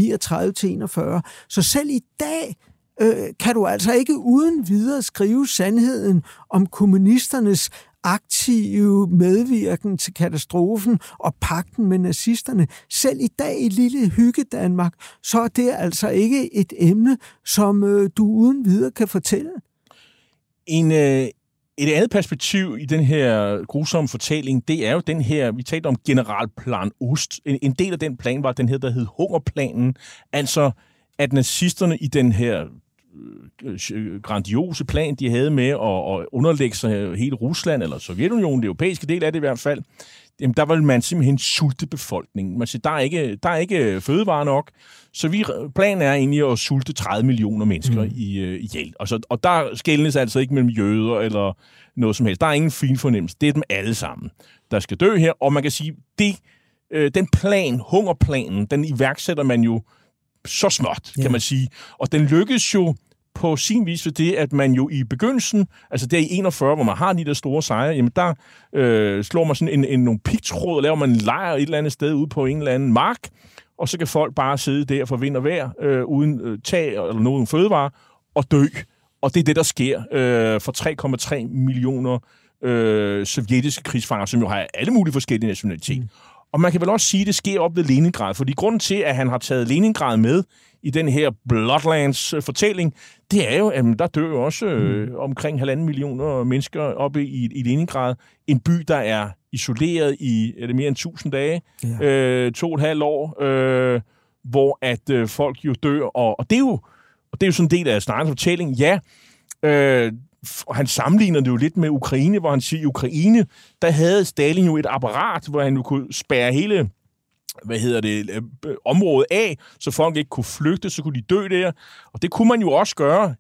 Så selv i dag øh, kan du altså ikke uden videre skrive sandheden om kommunisternes aktive medvirken til katastrofen og pakten med nazisterne. Selv i dag i lille hygge Danmark, så er det altså ikke et emne, som øh, du uden videre kan fortælle. En, øh, et andet perspektiv i den her grusomme fortælling, det er jo den her, vi talte om generalplan Ost. En, en del af den plan var den her, der hed Hungerplanen. Altså, at nazisterne i den her grandiose plan, de havde med at, at underlægge sig hele Rusland, eller Sovjetunionen, det europæiske del af det i hvert fald, jamen der vil man simpelthen sulte befolkningen. Man siger, der er ikke, der er ikke fødevarer nok, så vi, planen er egentlig at sulte 30 millioner mennesker mm. i, uh, ihjel. Og, så, og der skældes altså ikke mellem jøder eller noget som helst. Der er ingen fin fornemmelse. Det er dem alle sammen, der skal dø her. Og man kan sige, det, øh, den plan, hungerplanen, den iværksætter man jo så småt, kan Ja. man sige. Og den lykkes jo på sin vis ved det, at man jo i begyndelsen, altså der i 41, hvor man har de der store sejre, jamen der øh, slår man sådan en, en, nogle pigtråd, og laver man en lejr et eller andet sted ude på en eller anden mark, og så kan folk bare sidde der for vind og vejr, øh, uden øh, tag eller nogen fødevare, og dø. Og det er det, der sker øh, for 3,3 millioner øh, sovjetiske krigsfanger, som jo har alle mulige forskellige nationaliteter. Mm. Og man kan vel også sige, at det sker op ved Leningrad, fordi grunden til, at han har taget Leningrad med i den her Bloodlands-fortælling, det er jo, at der dør jo også øh, omkring halvanden millioner mennesker oppe i, i Leningrad. En by, der er isoleret i er det mere end 1000 dage, Ja. øh, to og et halvt år, øh, hvor at øh, folk jo dør. Og, og, det er jo, og det er jo sådan en del af Snarens fortælling. Ja, øh, og han sammenligner det jo lidt med Ukraine, hvor han siger, at i Ukraine, der havde Stalin jo et apparat, hvor han jo kunne spærre hele hvad hedder det, øh, området af, så folk ikke kunne flygte, så kunne de dø der. Og det kunne man jo også gøre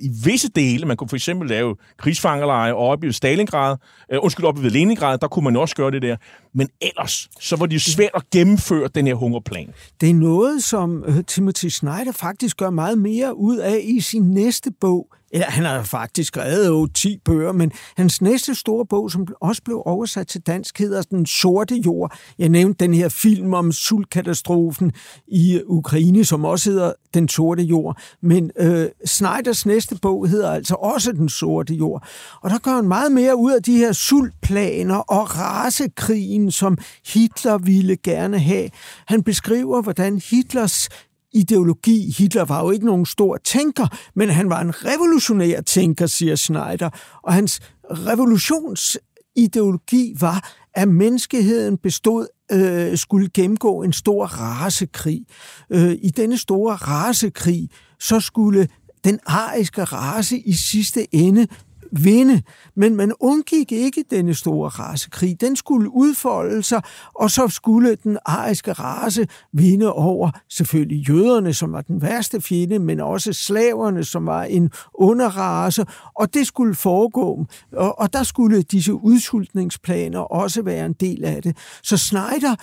i visse dele. Man kunne for eksempel lave krigsfangerleje oppe i Stalingrad, øh, undskyld, oppe ved Leningrad, der kunne man også gøre det der. Men ellers, så var det jo svært at gennemføre den her hungerplan. Det er noget, som øh, Timothy Snyder faktisk gør meget mere ud af i sin næste bog, eller han har faktisk skrevet jo 10 bøger, men hans næste store bog, som også blev oversat til dansk, hedder Den Sorte Jord. Jeg nævnte den her film om sultkatastrofen i Ukraine, som også hedder Den Sorte Jord. Men øh, Snyders næste bog hedder altså også Den Sorte Jord. Og der gør han meget mere ud af de her sultplaner og rasekrigen, som Hitler ville gerne have. Han beskriver, hvordan Hitlers ideologi. Hitler var jo ikke nogen stor tænker, men han var en revolutionær tænker, siger Schneider. Og hans revolutionsideologi var, at menneskeheden bestod øh, skulle gennemgå en stor rasekrig. Øh, I denne store rasekrig, så skulle den ariske race i sidste ende vinde, men man undgik ikke denne store rasekrig. Den skulle udfolde sig, og så skulle den ariske race vinde over selvfølgelig jøderne, som var den værste fjende, men også slaverne, som var en underrace, og det skulle foregå, og, og der skulle disse udsultningsplaner også være en del af det. Så Schneider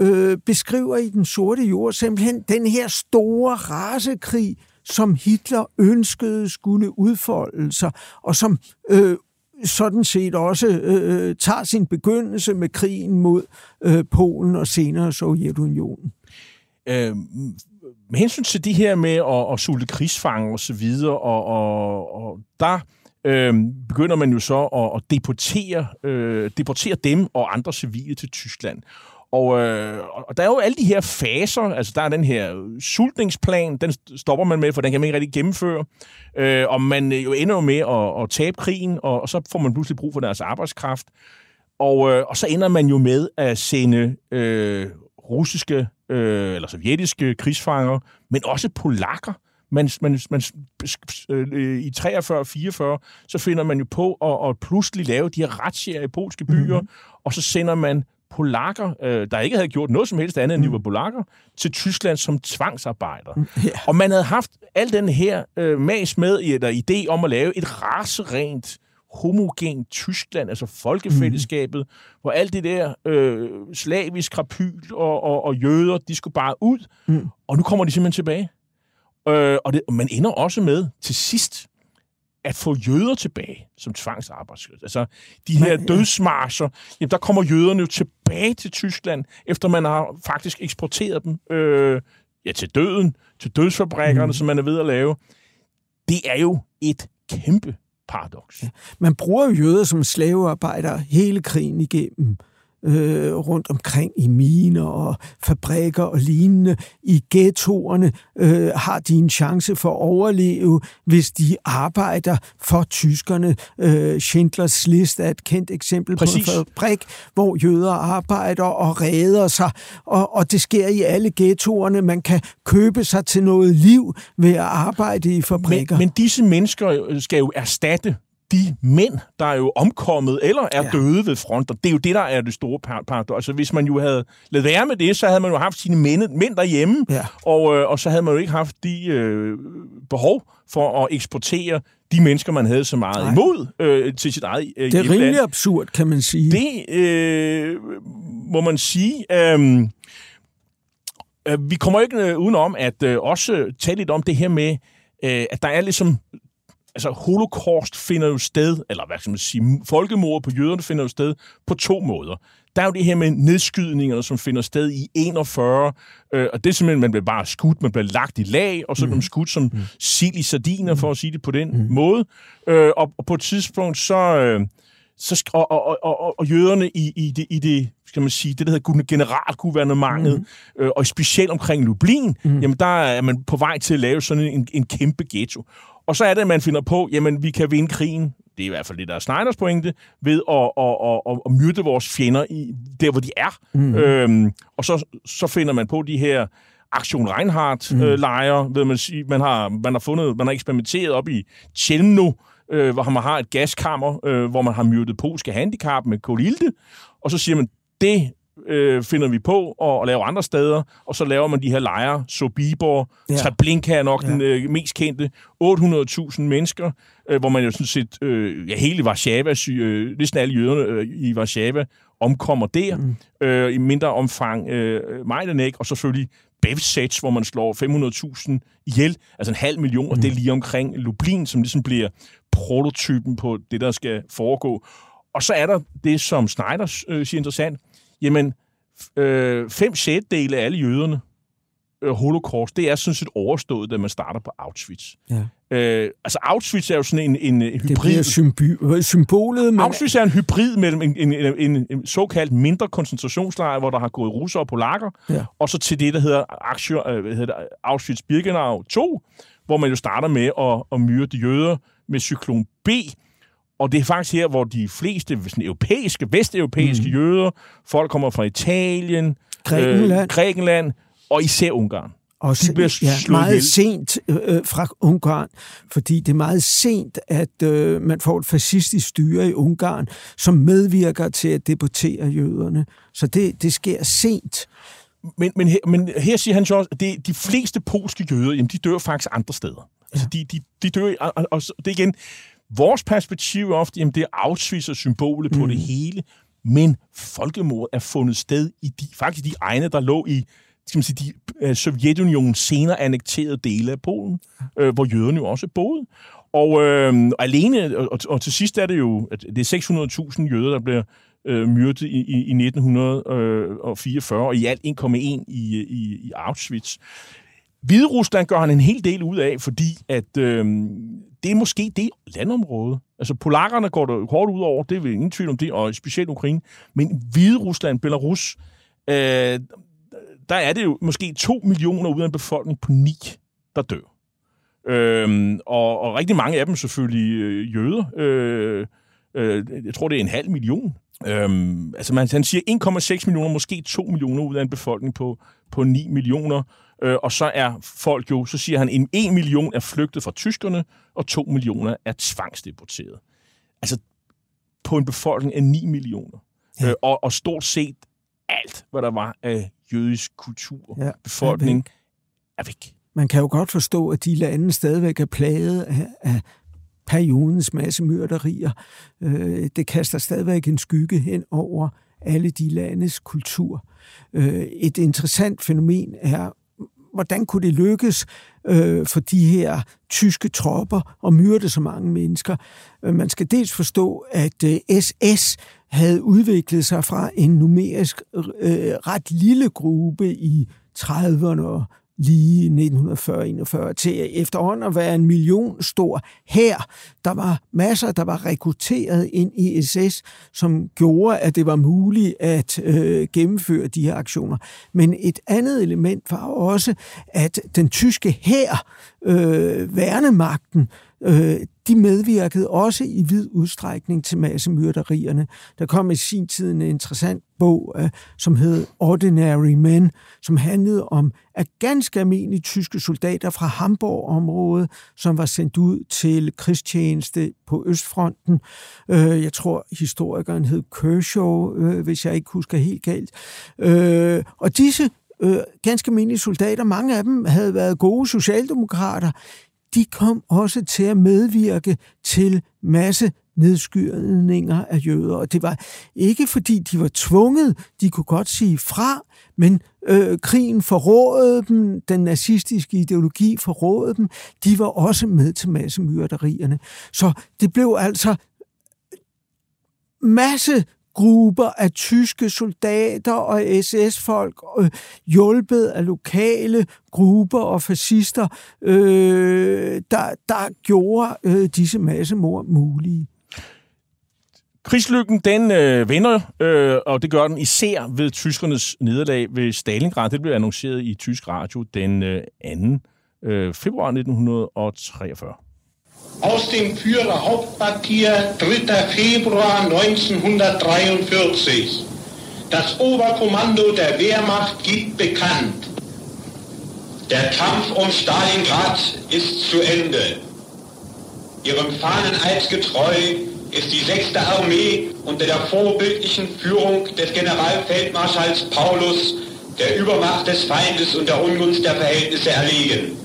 øh, beskriver i Den Sorte Jord simpelthen den her store rasekrig, som Hitler ønskede skulle udfolde sig, og som øh, sådan set også øh, tager sin begyndelse med krigen mod øh, Polen og senere Sovjetunionen. Øh, med hensyn til det her med at, at sulte krigsfange og så videre, og, og, og der øh, begynder man jo så at, at deportere, øh, deportere dem og andre civile til Tyskland. Og, øh, og der er jo alle de her faser, altså der er den her sultningsplan, den stopper man med, for den kan man ikke rigtig gennemføre. Øh, og man jo ender jo med at, at tabe krigen, og, og så får man pludselig brug for deres arbejdskraft. Og, øh, og så ender man jo med at sende øh, russiske øh, eller sovjetiske krigsfanger, men også polakker. Man, man, man, øh, I 43-44, så finder man jo på at, at pludselig lave de her retsjære i polske byer, mm-hmm. og så sender man polakker, øh, der ikke havde gjort noget som helst andet end de mm. var polakker, til Tyskland som tvangsarbejder. *laughs* Yeah. Og man havde haft al den her øh, mas med, eller idé om at lave et raserent, homogen Tyskland, altså folkefællesskabet, mm. hvor alt det der øh, slavisk krapyl og, og, og jøder, de skulle bare ud. Mm. Og nu kommer de simpelthen tilbage. Øh, og det, man ender også med til sidst at få jøder tilbage som tvangsarbejdsløse. Altså, de her Men, dødsmarscher, jamen, der kommer jøderne jo tilbage til Tyskland, efter man har faktisk eksporteret dem øh, ja, til døden, til dødsfabrikkerne, mm. som man er ved at lave. Det er jo et kæmpe paradoks. Ja. Man bruger jo jøder som slavearbejdere hele krigen igennem øh, rundt omkring i miner og fabrikker og lignende. I ghettoerne øh, har de en chance for at overleve, hvis de arbejder for tyskerne. Øh, Schindlers List er et kendt eksempel Præcis. på en fabrik, hvor jøder arbejder og redder sig, og, og det sker i alle ghettoerne. Man kan købe sig til noget liv ved at arbejde i fabrikker. Men, men disse mennesker skal jo erstatte de mænd, der er jo omkommet eller er ja. døde ved fronter. Det er jo det, der er det store paradoks. Altså, hvis man jo havde lavet være med det, så havde man jo haft sine mænd, mænd derhjemme, ja. og, øh, og så havde man jo ikke haft de øh, behov for at eksportere de mennesker, man havde så meget Nej. imod øh, til sit eget øh, Det er rimelig absurd, kan man sige. Det øh, må man sige. Øh, øh, vi kommer ikke øh, udenom at øh, også tale lidt om det her med, øh, at der er ligesom altså holocaust finder jo sted, eller hvad skal man sige, folkemord på jøderne finder jo sted på to måder. Der er jo det her med nedskydningerne, som finder sted i 41, øh, og det er simpelthen, man bliver bare skudt, man bliver lagt i lag, og så mm. man skudt som mm. sild i sardiner, for at sige det på den mm. måde. Øh, og, og på et tidspunkt, så... Øh, så, og, og, og, og jøderne i, i, det, i det, skal man sige, det, der hedder generalguvernementet, mm. øh, og specielt omkring Lublin, mm. jamen der er man på vej til at lave sådan en, en kæmpe ghetto. Og så er det, at man finder på, jamen, vi kan vinde krigen. Det er i hvert fald det, der er Snyders pointe, ved at, at, at, at, myrde vores fjender i, der, hvor de er. Mm. Øhm, og så, så finder man på de her Aktion Reinhardt-lejre, mm. ved man sige. Man har, man har fundet, man har eksperimenteret op i Chelmno, øh, hvor man har et gaskammer, øh, hvor man har myrdet polske handicap med kolilte, og så siger man, det øh, finder vi på og, og laver andre steder, og så laver man de her lejre, Sobibor, ja. Treblinka er nok ja. den øh, mest kendte, 800.000 mennesker, øh, hvor man jo sådan set, øh, ja, hele Warszawa, øh, næsten alle jøderne øh, i Warszawa, omkommer der, mm. øh, i mindre omfang øh, Majdanek, og selvfølgelig Bev-sets, hvor man slår 500.000 ihjel, altså en halv million, mm. og det er lige omkring Lublin, som ligesom bliver prototypen på det, der skal foregå. Og så er der det, som Snyder øh, siger interessant. Jamen, øh, fem sjettedele af alle jøderne, øh, holocaust, det er sådan set overstået, da man starter på Auschwitz. Ja. Øh, altså Auschwitz er jo sådan en, en, en hybrid... Det symbi- symbolet... Men... Auschwitz er en hybrid mellem en, en, en, en, en såkaldt mindre koncentrationslejr, hvor der har gået russere og polakker, ja. og så til det, der hedder, øh, hedder Auschwitz-Birkenau 2, hvor man jo starter med at, at myrde jøder med cyklon B, og det er faktisk her, hvor de fleste sådan, europæiske, vesteuropæiske mm. jøder, folk kommer fra Italien, Grækenland, øh, Grækenland og især Ungarn. Og de bliver ja, meget ihjel. sent øh, øh, fra Ungarn, fordi det er meget sent, at øh, man får et fascistisk styre i Ungarn, som medvirker til at deportere jøderne. Så det, det sker sent. Men, men, her, men her siger han så også, at det, de fleste polske jøder, jamen, de dør faktisk andre steder. Ja. Altså, de, de, de dør, og, og det igen, vores perspektiv er ofte, jamen, det er Auschwitz og symbolet mm. på det hele, men folkemord er fundet sted i de, faktisk de egne, der lå i skal man sige, de uh, Sovjetunionen senere annekterede dele af Polen, uh, hvor jøderne jo også boede. Og øh, alene, og, og til sidst er det jo, at det er 600.000 jøder, der bliver øh, myrdet i, i, i 1944, og i alt 1,1 i, i, i Auschwitz. Hvide Rusland gør han en hel del ud af, fordi at øh, det er måske det landområde. Altså polakkerne går der hårdt ud over, det er ingen tvivl om det, og specielt Ukraine. Men Hvide Rusland, Belarus, øh, der er det jo måske to millioner ud af en befolkning på ni, der dør. Øh, og, og rigtig mange af dem selvfølgelig øh, jøder. Øh, øh, jeg tror, det er en halv million. Øhm, altså man, han siger 1,6 millioner, måske 2 millioner ud af en befolkning på, på 9 millioner. Øh, og så er folk jo, så siger han, en 1 million er flygtet fra tyskerne, og 2 millioner er tvangsdeporteret. Altså på en befolkning af 9 millioner. Ja. Øh, og, og stort set alt, hvad der var af jødisk kultur, ja, befolkning, er væk. Man kan jo godt forstå, at de lande stadigvæk er plaget af, af periodens masse myrderier. Øh, det kaster stadigvæk en skygge hen over alle de landes kultur. Øh, et interessant fænomen er, hvordan kunne det lykkes øh, for de her tyske tropper at myrde så mange mennesker? Øh, man skal dels forstå, at øh, SS havde udviklet sig fra en numerisk øh, ret lille gruppe i 30'erne og lige 1940-41 til efterhånden at være en million stor her. Der var masser, der var rekrutteret ind i SS, som gjorde, at det var muligt at øh, gennemføre de her aktioner. Men et andet element var også, at den tyske her, øh, værnemagten, øh, de medvirkede også i vid udstrækning til massemyrderierne. Der kom i sin tid en interessant bog, øh, som hed Ordinary Men, som handlede om at ganske almindelige tyske soldater fra Hamburg-området, som var sendt ud til krigstjeneste på Østfronten. Øh, jeg tror, historikeren hed Kershaw, øh, hvis jeg ikke husker helt galt. Og disse ganske almindelige soldater, mange af dem havde været gode socialdemokrater de kom også til at medvirke til masse nedskydninger af jøder. Og det var ikke fordi de var tvunget, de kunne godt sige fra, men øh, krigen forrådede dem, den nazistiske ideologi forrådede dem, de var også med til massemyrderierne. Så det blev altså masse grupper af tyske soldater og SS-folk, øh, hjulpet af lokale grupper og fascister, øh, der, der gjorde øh, disse massemord mulige. Krigslykken, den øh, vinder, øh, og det gør den især ved tyskernes nederlag ved Stalingrad. Det blev annonceret i tysk radio den øh, 2. Øh, februar 1943. aus dem Führer Hauptquartier 3. Februar 1943. Das Oberkommando der Wehrmacht gibt bekannt. Der Kampf um Stalingrad ist zu Ende. Ihrem Fahneneid getreu ist die 6. Armee unter der vorbildlichen Führung des Generalfeldmarschalls Paulus der Übermacht des Feindes und der Ungunst der Verhältnisse erlegen.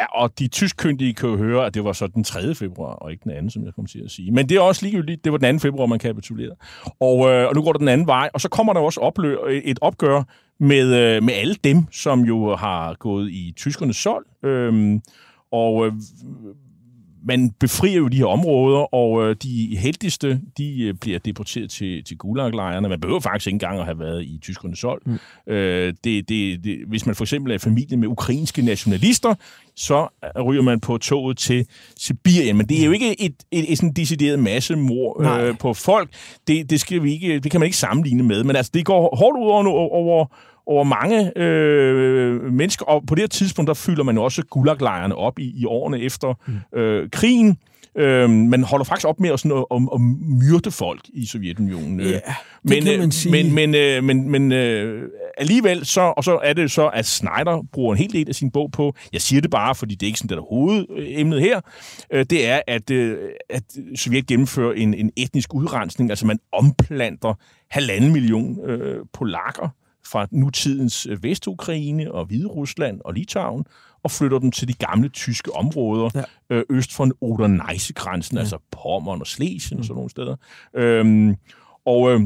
Ja, og de tyskkyndige kan jo høre, at det var så den 3. februar, og ikke den anden, som jeg kom til at sige. Men det er også ligegyldigt. Det var den 2. februar, man kapitulerede. Og, øh, og nu går der den anden vej, og så kommer der også oplø- øh, et opgør med, øh, med alle dem, som jo har gået i tyskernes sold. Øhm, og øh, man befrier jo de her områder, og øh, de heldigste, de øh, bliver deporteret til, til gulaglejrene. Man behøver faktisk ikke engang at have været i tyskernes sold. Mm. Øh, det, det, det, hvis man for eksempel er familie med ukrainske nationalister, så ryger man på toget til Sibirien. Men det er jo ikke et, et, et sådan decideret massemord øh, på folk. Det, det, skal vi ikke, det kan man ikke sammenligne med. Men altså, det går hårdt ud over, over over mange øh, mennesker, og på det her tidspunkt, der fylder man også gulaglejrene op i, i årene efter mm. øh, krigen. Øh, man holder faktisk op med at, sådan, at, at, myrde folk i Sovjetunionen. Ja, det men, kan man sige. Men, men, øh, men, men øh, alligevel, så, og så er det så, at Snyder bruger en hel del af sin bog på, jeg siger det bare, fordi det er ikke sådan, det er hovedemnet her, øh, det er, at, øh, at Sovjet gennemfører en, en etnisk udrensning, altså man omplanter halvanden million øh, polakker fra nutidens øh, Vestukraine og Hvide Rusland og Litauen, og flytter dem til de gamle tyske områder ja. øh, øst for Oder-Neisse-grænsen, ja. altså Pommern og Slesien mm. og sådan nogle steder. Øhm, og, øh,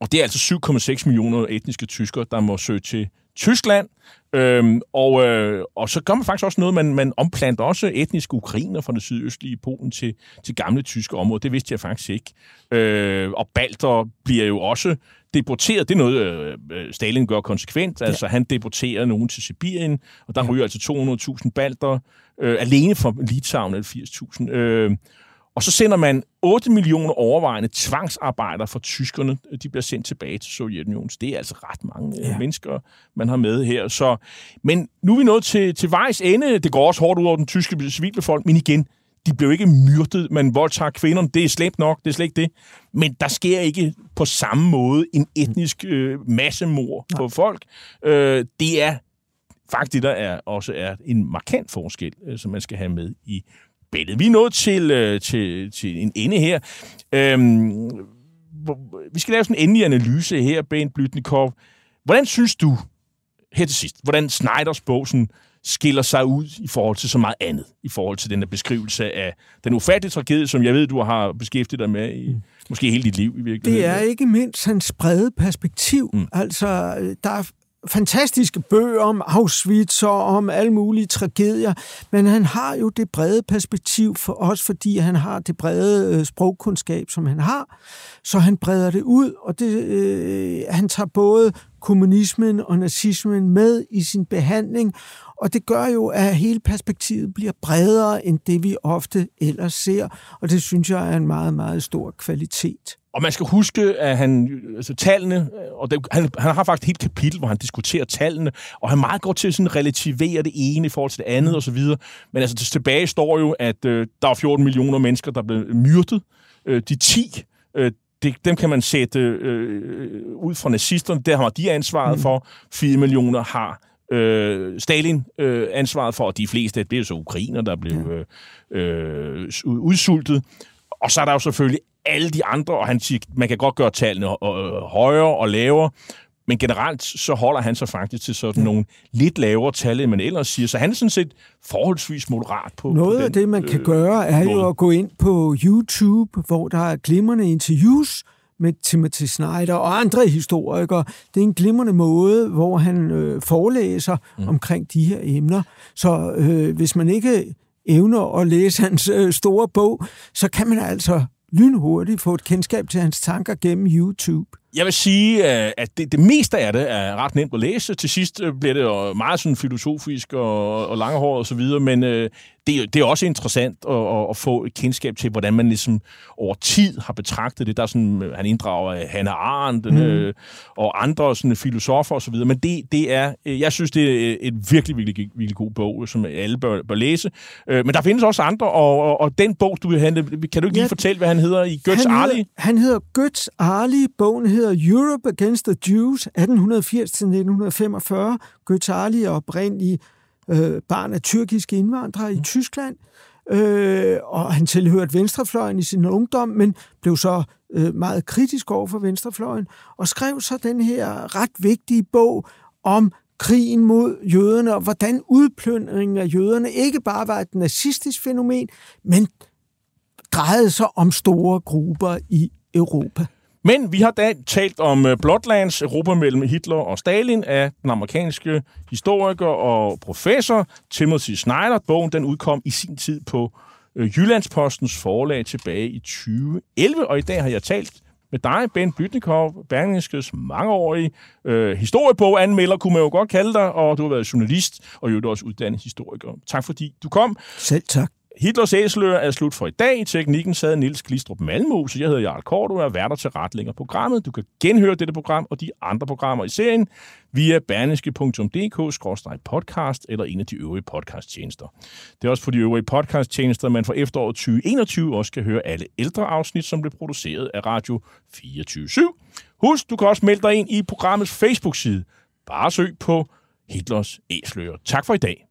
og det er altså 7,6 millioner etniske tyskere, der må søge til Tyskland, Øhm, og, øh, og så gør man faktisk også noget, man, man omplanter også etniske ukrainer fra det sydøstlige Polen til, til gamle tyske områder. Det vidste jeg faktisk ikke. Øh, og balter bliver jo også deporteret. Det er noget, øh, Stalin gør konsekvent. Altså, han deporterer nogen til Sibirien, og der ryger altså 200.000 balter øh, alene fra Litauen, eller 80.000. Øh, og så sender man 8 millioner overvejende tvangsarbejdere fra tyskerne. De bliver sendt tilbage til Sovjetunionen. Det er altså ret mange øh, ja. mennesker, man har med her. Så, men nu er vi nået til, til vejs ende. Det går også hårdt ud over den tyske civilbefolkning, men igen, de blev ikke myrdet, man voldtager kvinderne. Det er slemt nok, det er slet ikke det. Men der sker ikke på samme måde en etnisk øh, massemord Nej. på folk. Øh, det er faktisk der er, også er en markant forskel, øh, som man skal have med i billedet. Vi er nået til, øh, til, til en ende her. Øhm, vi skal lave sådan en endelig analyse her, Ben Blytnikov. Hvordan synes du, her til sidst, hvordan Snyders bog sådan, skiller sig ud i forhold til så meget andet, i forhold til den der beskrivelse af den ufattelige tragedie, som jeg ved, du har beskæftiget dig med i mm. måske hele dit liv i virkeligheden. Det er ikke mindst hans brede perspektiv. Mm. Altså, der er fantastiske bøger om Auschwitz og om alle mulige tragedier, men han har jo det brede perspektiv for os, fordi han har det brede øh, sprogkundskab, som han har, så han breder det ud, og det, øh, han tager både kommunismen og nazismen med i sin behandling, og det gør jo, at hele perspektivet bliver bredere end det, vi ofte ellers ser, og det synes jeg er en meget, meget stor kvalitet. Og man skal huske, at han, altså tallene, og det, han, han har faktisk et helt kapitel, hvor han diskuterer tallene, og han meget godt til at sådan relativere det ene i forhold til det andet og så videre. Men altså tilbage står jo, at øh, der er 14 millioner mennesker, der blev myrdet. Øh, de 10, øh, det, dem kan man sætte øh, ud fra nazisterne, der har de ansvaret mm. for. 4 millioner har øh, Stalin øh, ansvaret for, og de fleste, det er så ukrainer, der blev øh, øh, udsultet. Og så er der jo selvfølgelig alle de andre, og han siger, man kan godt gøre tallene højere og lavere, men generelt så holder han sig faktisk til sådan nogle lidt lavere tal, end man ellers siger. Så han er sådan set forholdsvis moderat på Noget på den, af det, man kan gøre, er måde. jo at gå ind på YouTube, hvor der er glimrende interviews med Timothy Snyder og andre historikere. Det er en glimrende måde, hvor han øh, forelæser mm. omkring de her emner. Så øh, hvis man ikke evner at læse hans øh, store bog, så kan man altså lynhurtigt få et kendskab til hans tanker gennem YouTube. Jeg vil sige, øh, at det, det meste af det er ret nemt at læse. Til sidst øh, bliver det meget sådan filosofisk og, og langhåret og så videre, men øh, det, det er også interessant at, at få et kendskab til, hvordan man ligesom over tid har betragtet det. Der er sådan, han inddrager Hannah Arendt mm. øh, og andre sådan filosofer og så videre, men det, det er, jeg synes, det er et virkelig, virkelig, virkelig god bog, som alle bør, bør læse. Øh, men der findes også andre, og, og, og den bog, du vil kan du ikke lige ja, fortælle, hvad han hedder i Götz Arli? Han hedder Götz Arli. Bogen hedder Europe Against the Jews 1880-1945. Götz Arli er oprindelig øh, barn af tyrkiske indvandrere i Tyskland, øh, og han tilhørte venstrefløjen i sin ungdom, men blev så øh, meget kritisk over for venstrefløjen, og skrev så den her ret vigtige bog om krigen mod jøderne, og hvordan udplyndringen af jøderne ikke bare var et nazistisk fænomen, men drejede sig om store grupper i Europa. Men vi har da talt om øh, Bloodlands, Europa mellem Hitler og Stalin, af den amerikanske historiker og professor Timothy Snyder. Bogen den udkom i sin tid på øh, Jyllandspostens forlag tilbage i 2011, og i dag har jeg talt med dig, Ben Bytnikov, Berlingskes mangeårige øh, historiebog-anmelder, kunne man jo godt kalde dig, og du har været journalist, og jo også uddannet historiker. Tak fordi du kom. Selv tak. Hitlers æselør er slut for i dag. I teknikken sad Nils Glistrup Malmose. Jeg hedder Jarl Kort, og er værter til retlænger programmet. Du kan genhøre dette program og de andre programmer i serien via berneske.dk-podcast eller en af de øvrige podcasttjenester. Det er også på de øvrige podcasttjenester, man for efteråret 2021 også kan høre alle ældre afsnit, som blev produceret af Radio 24 Husk, du kan også melde dig ind i programmets Facebook-side. Bare søg på Hitlers æselør. Tak for i dag.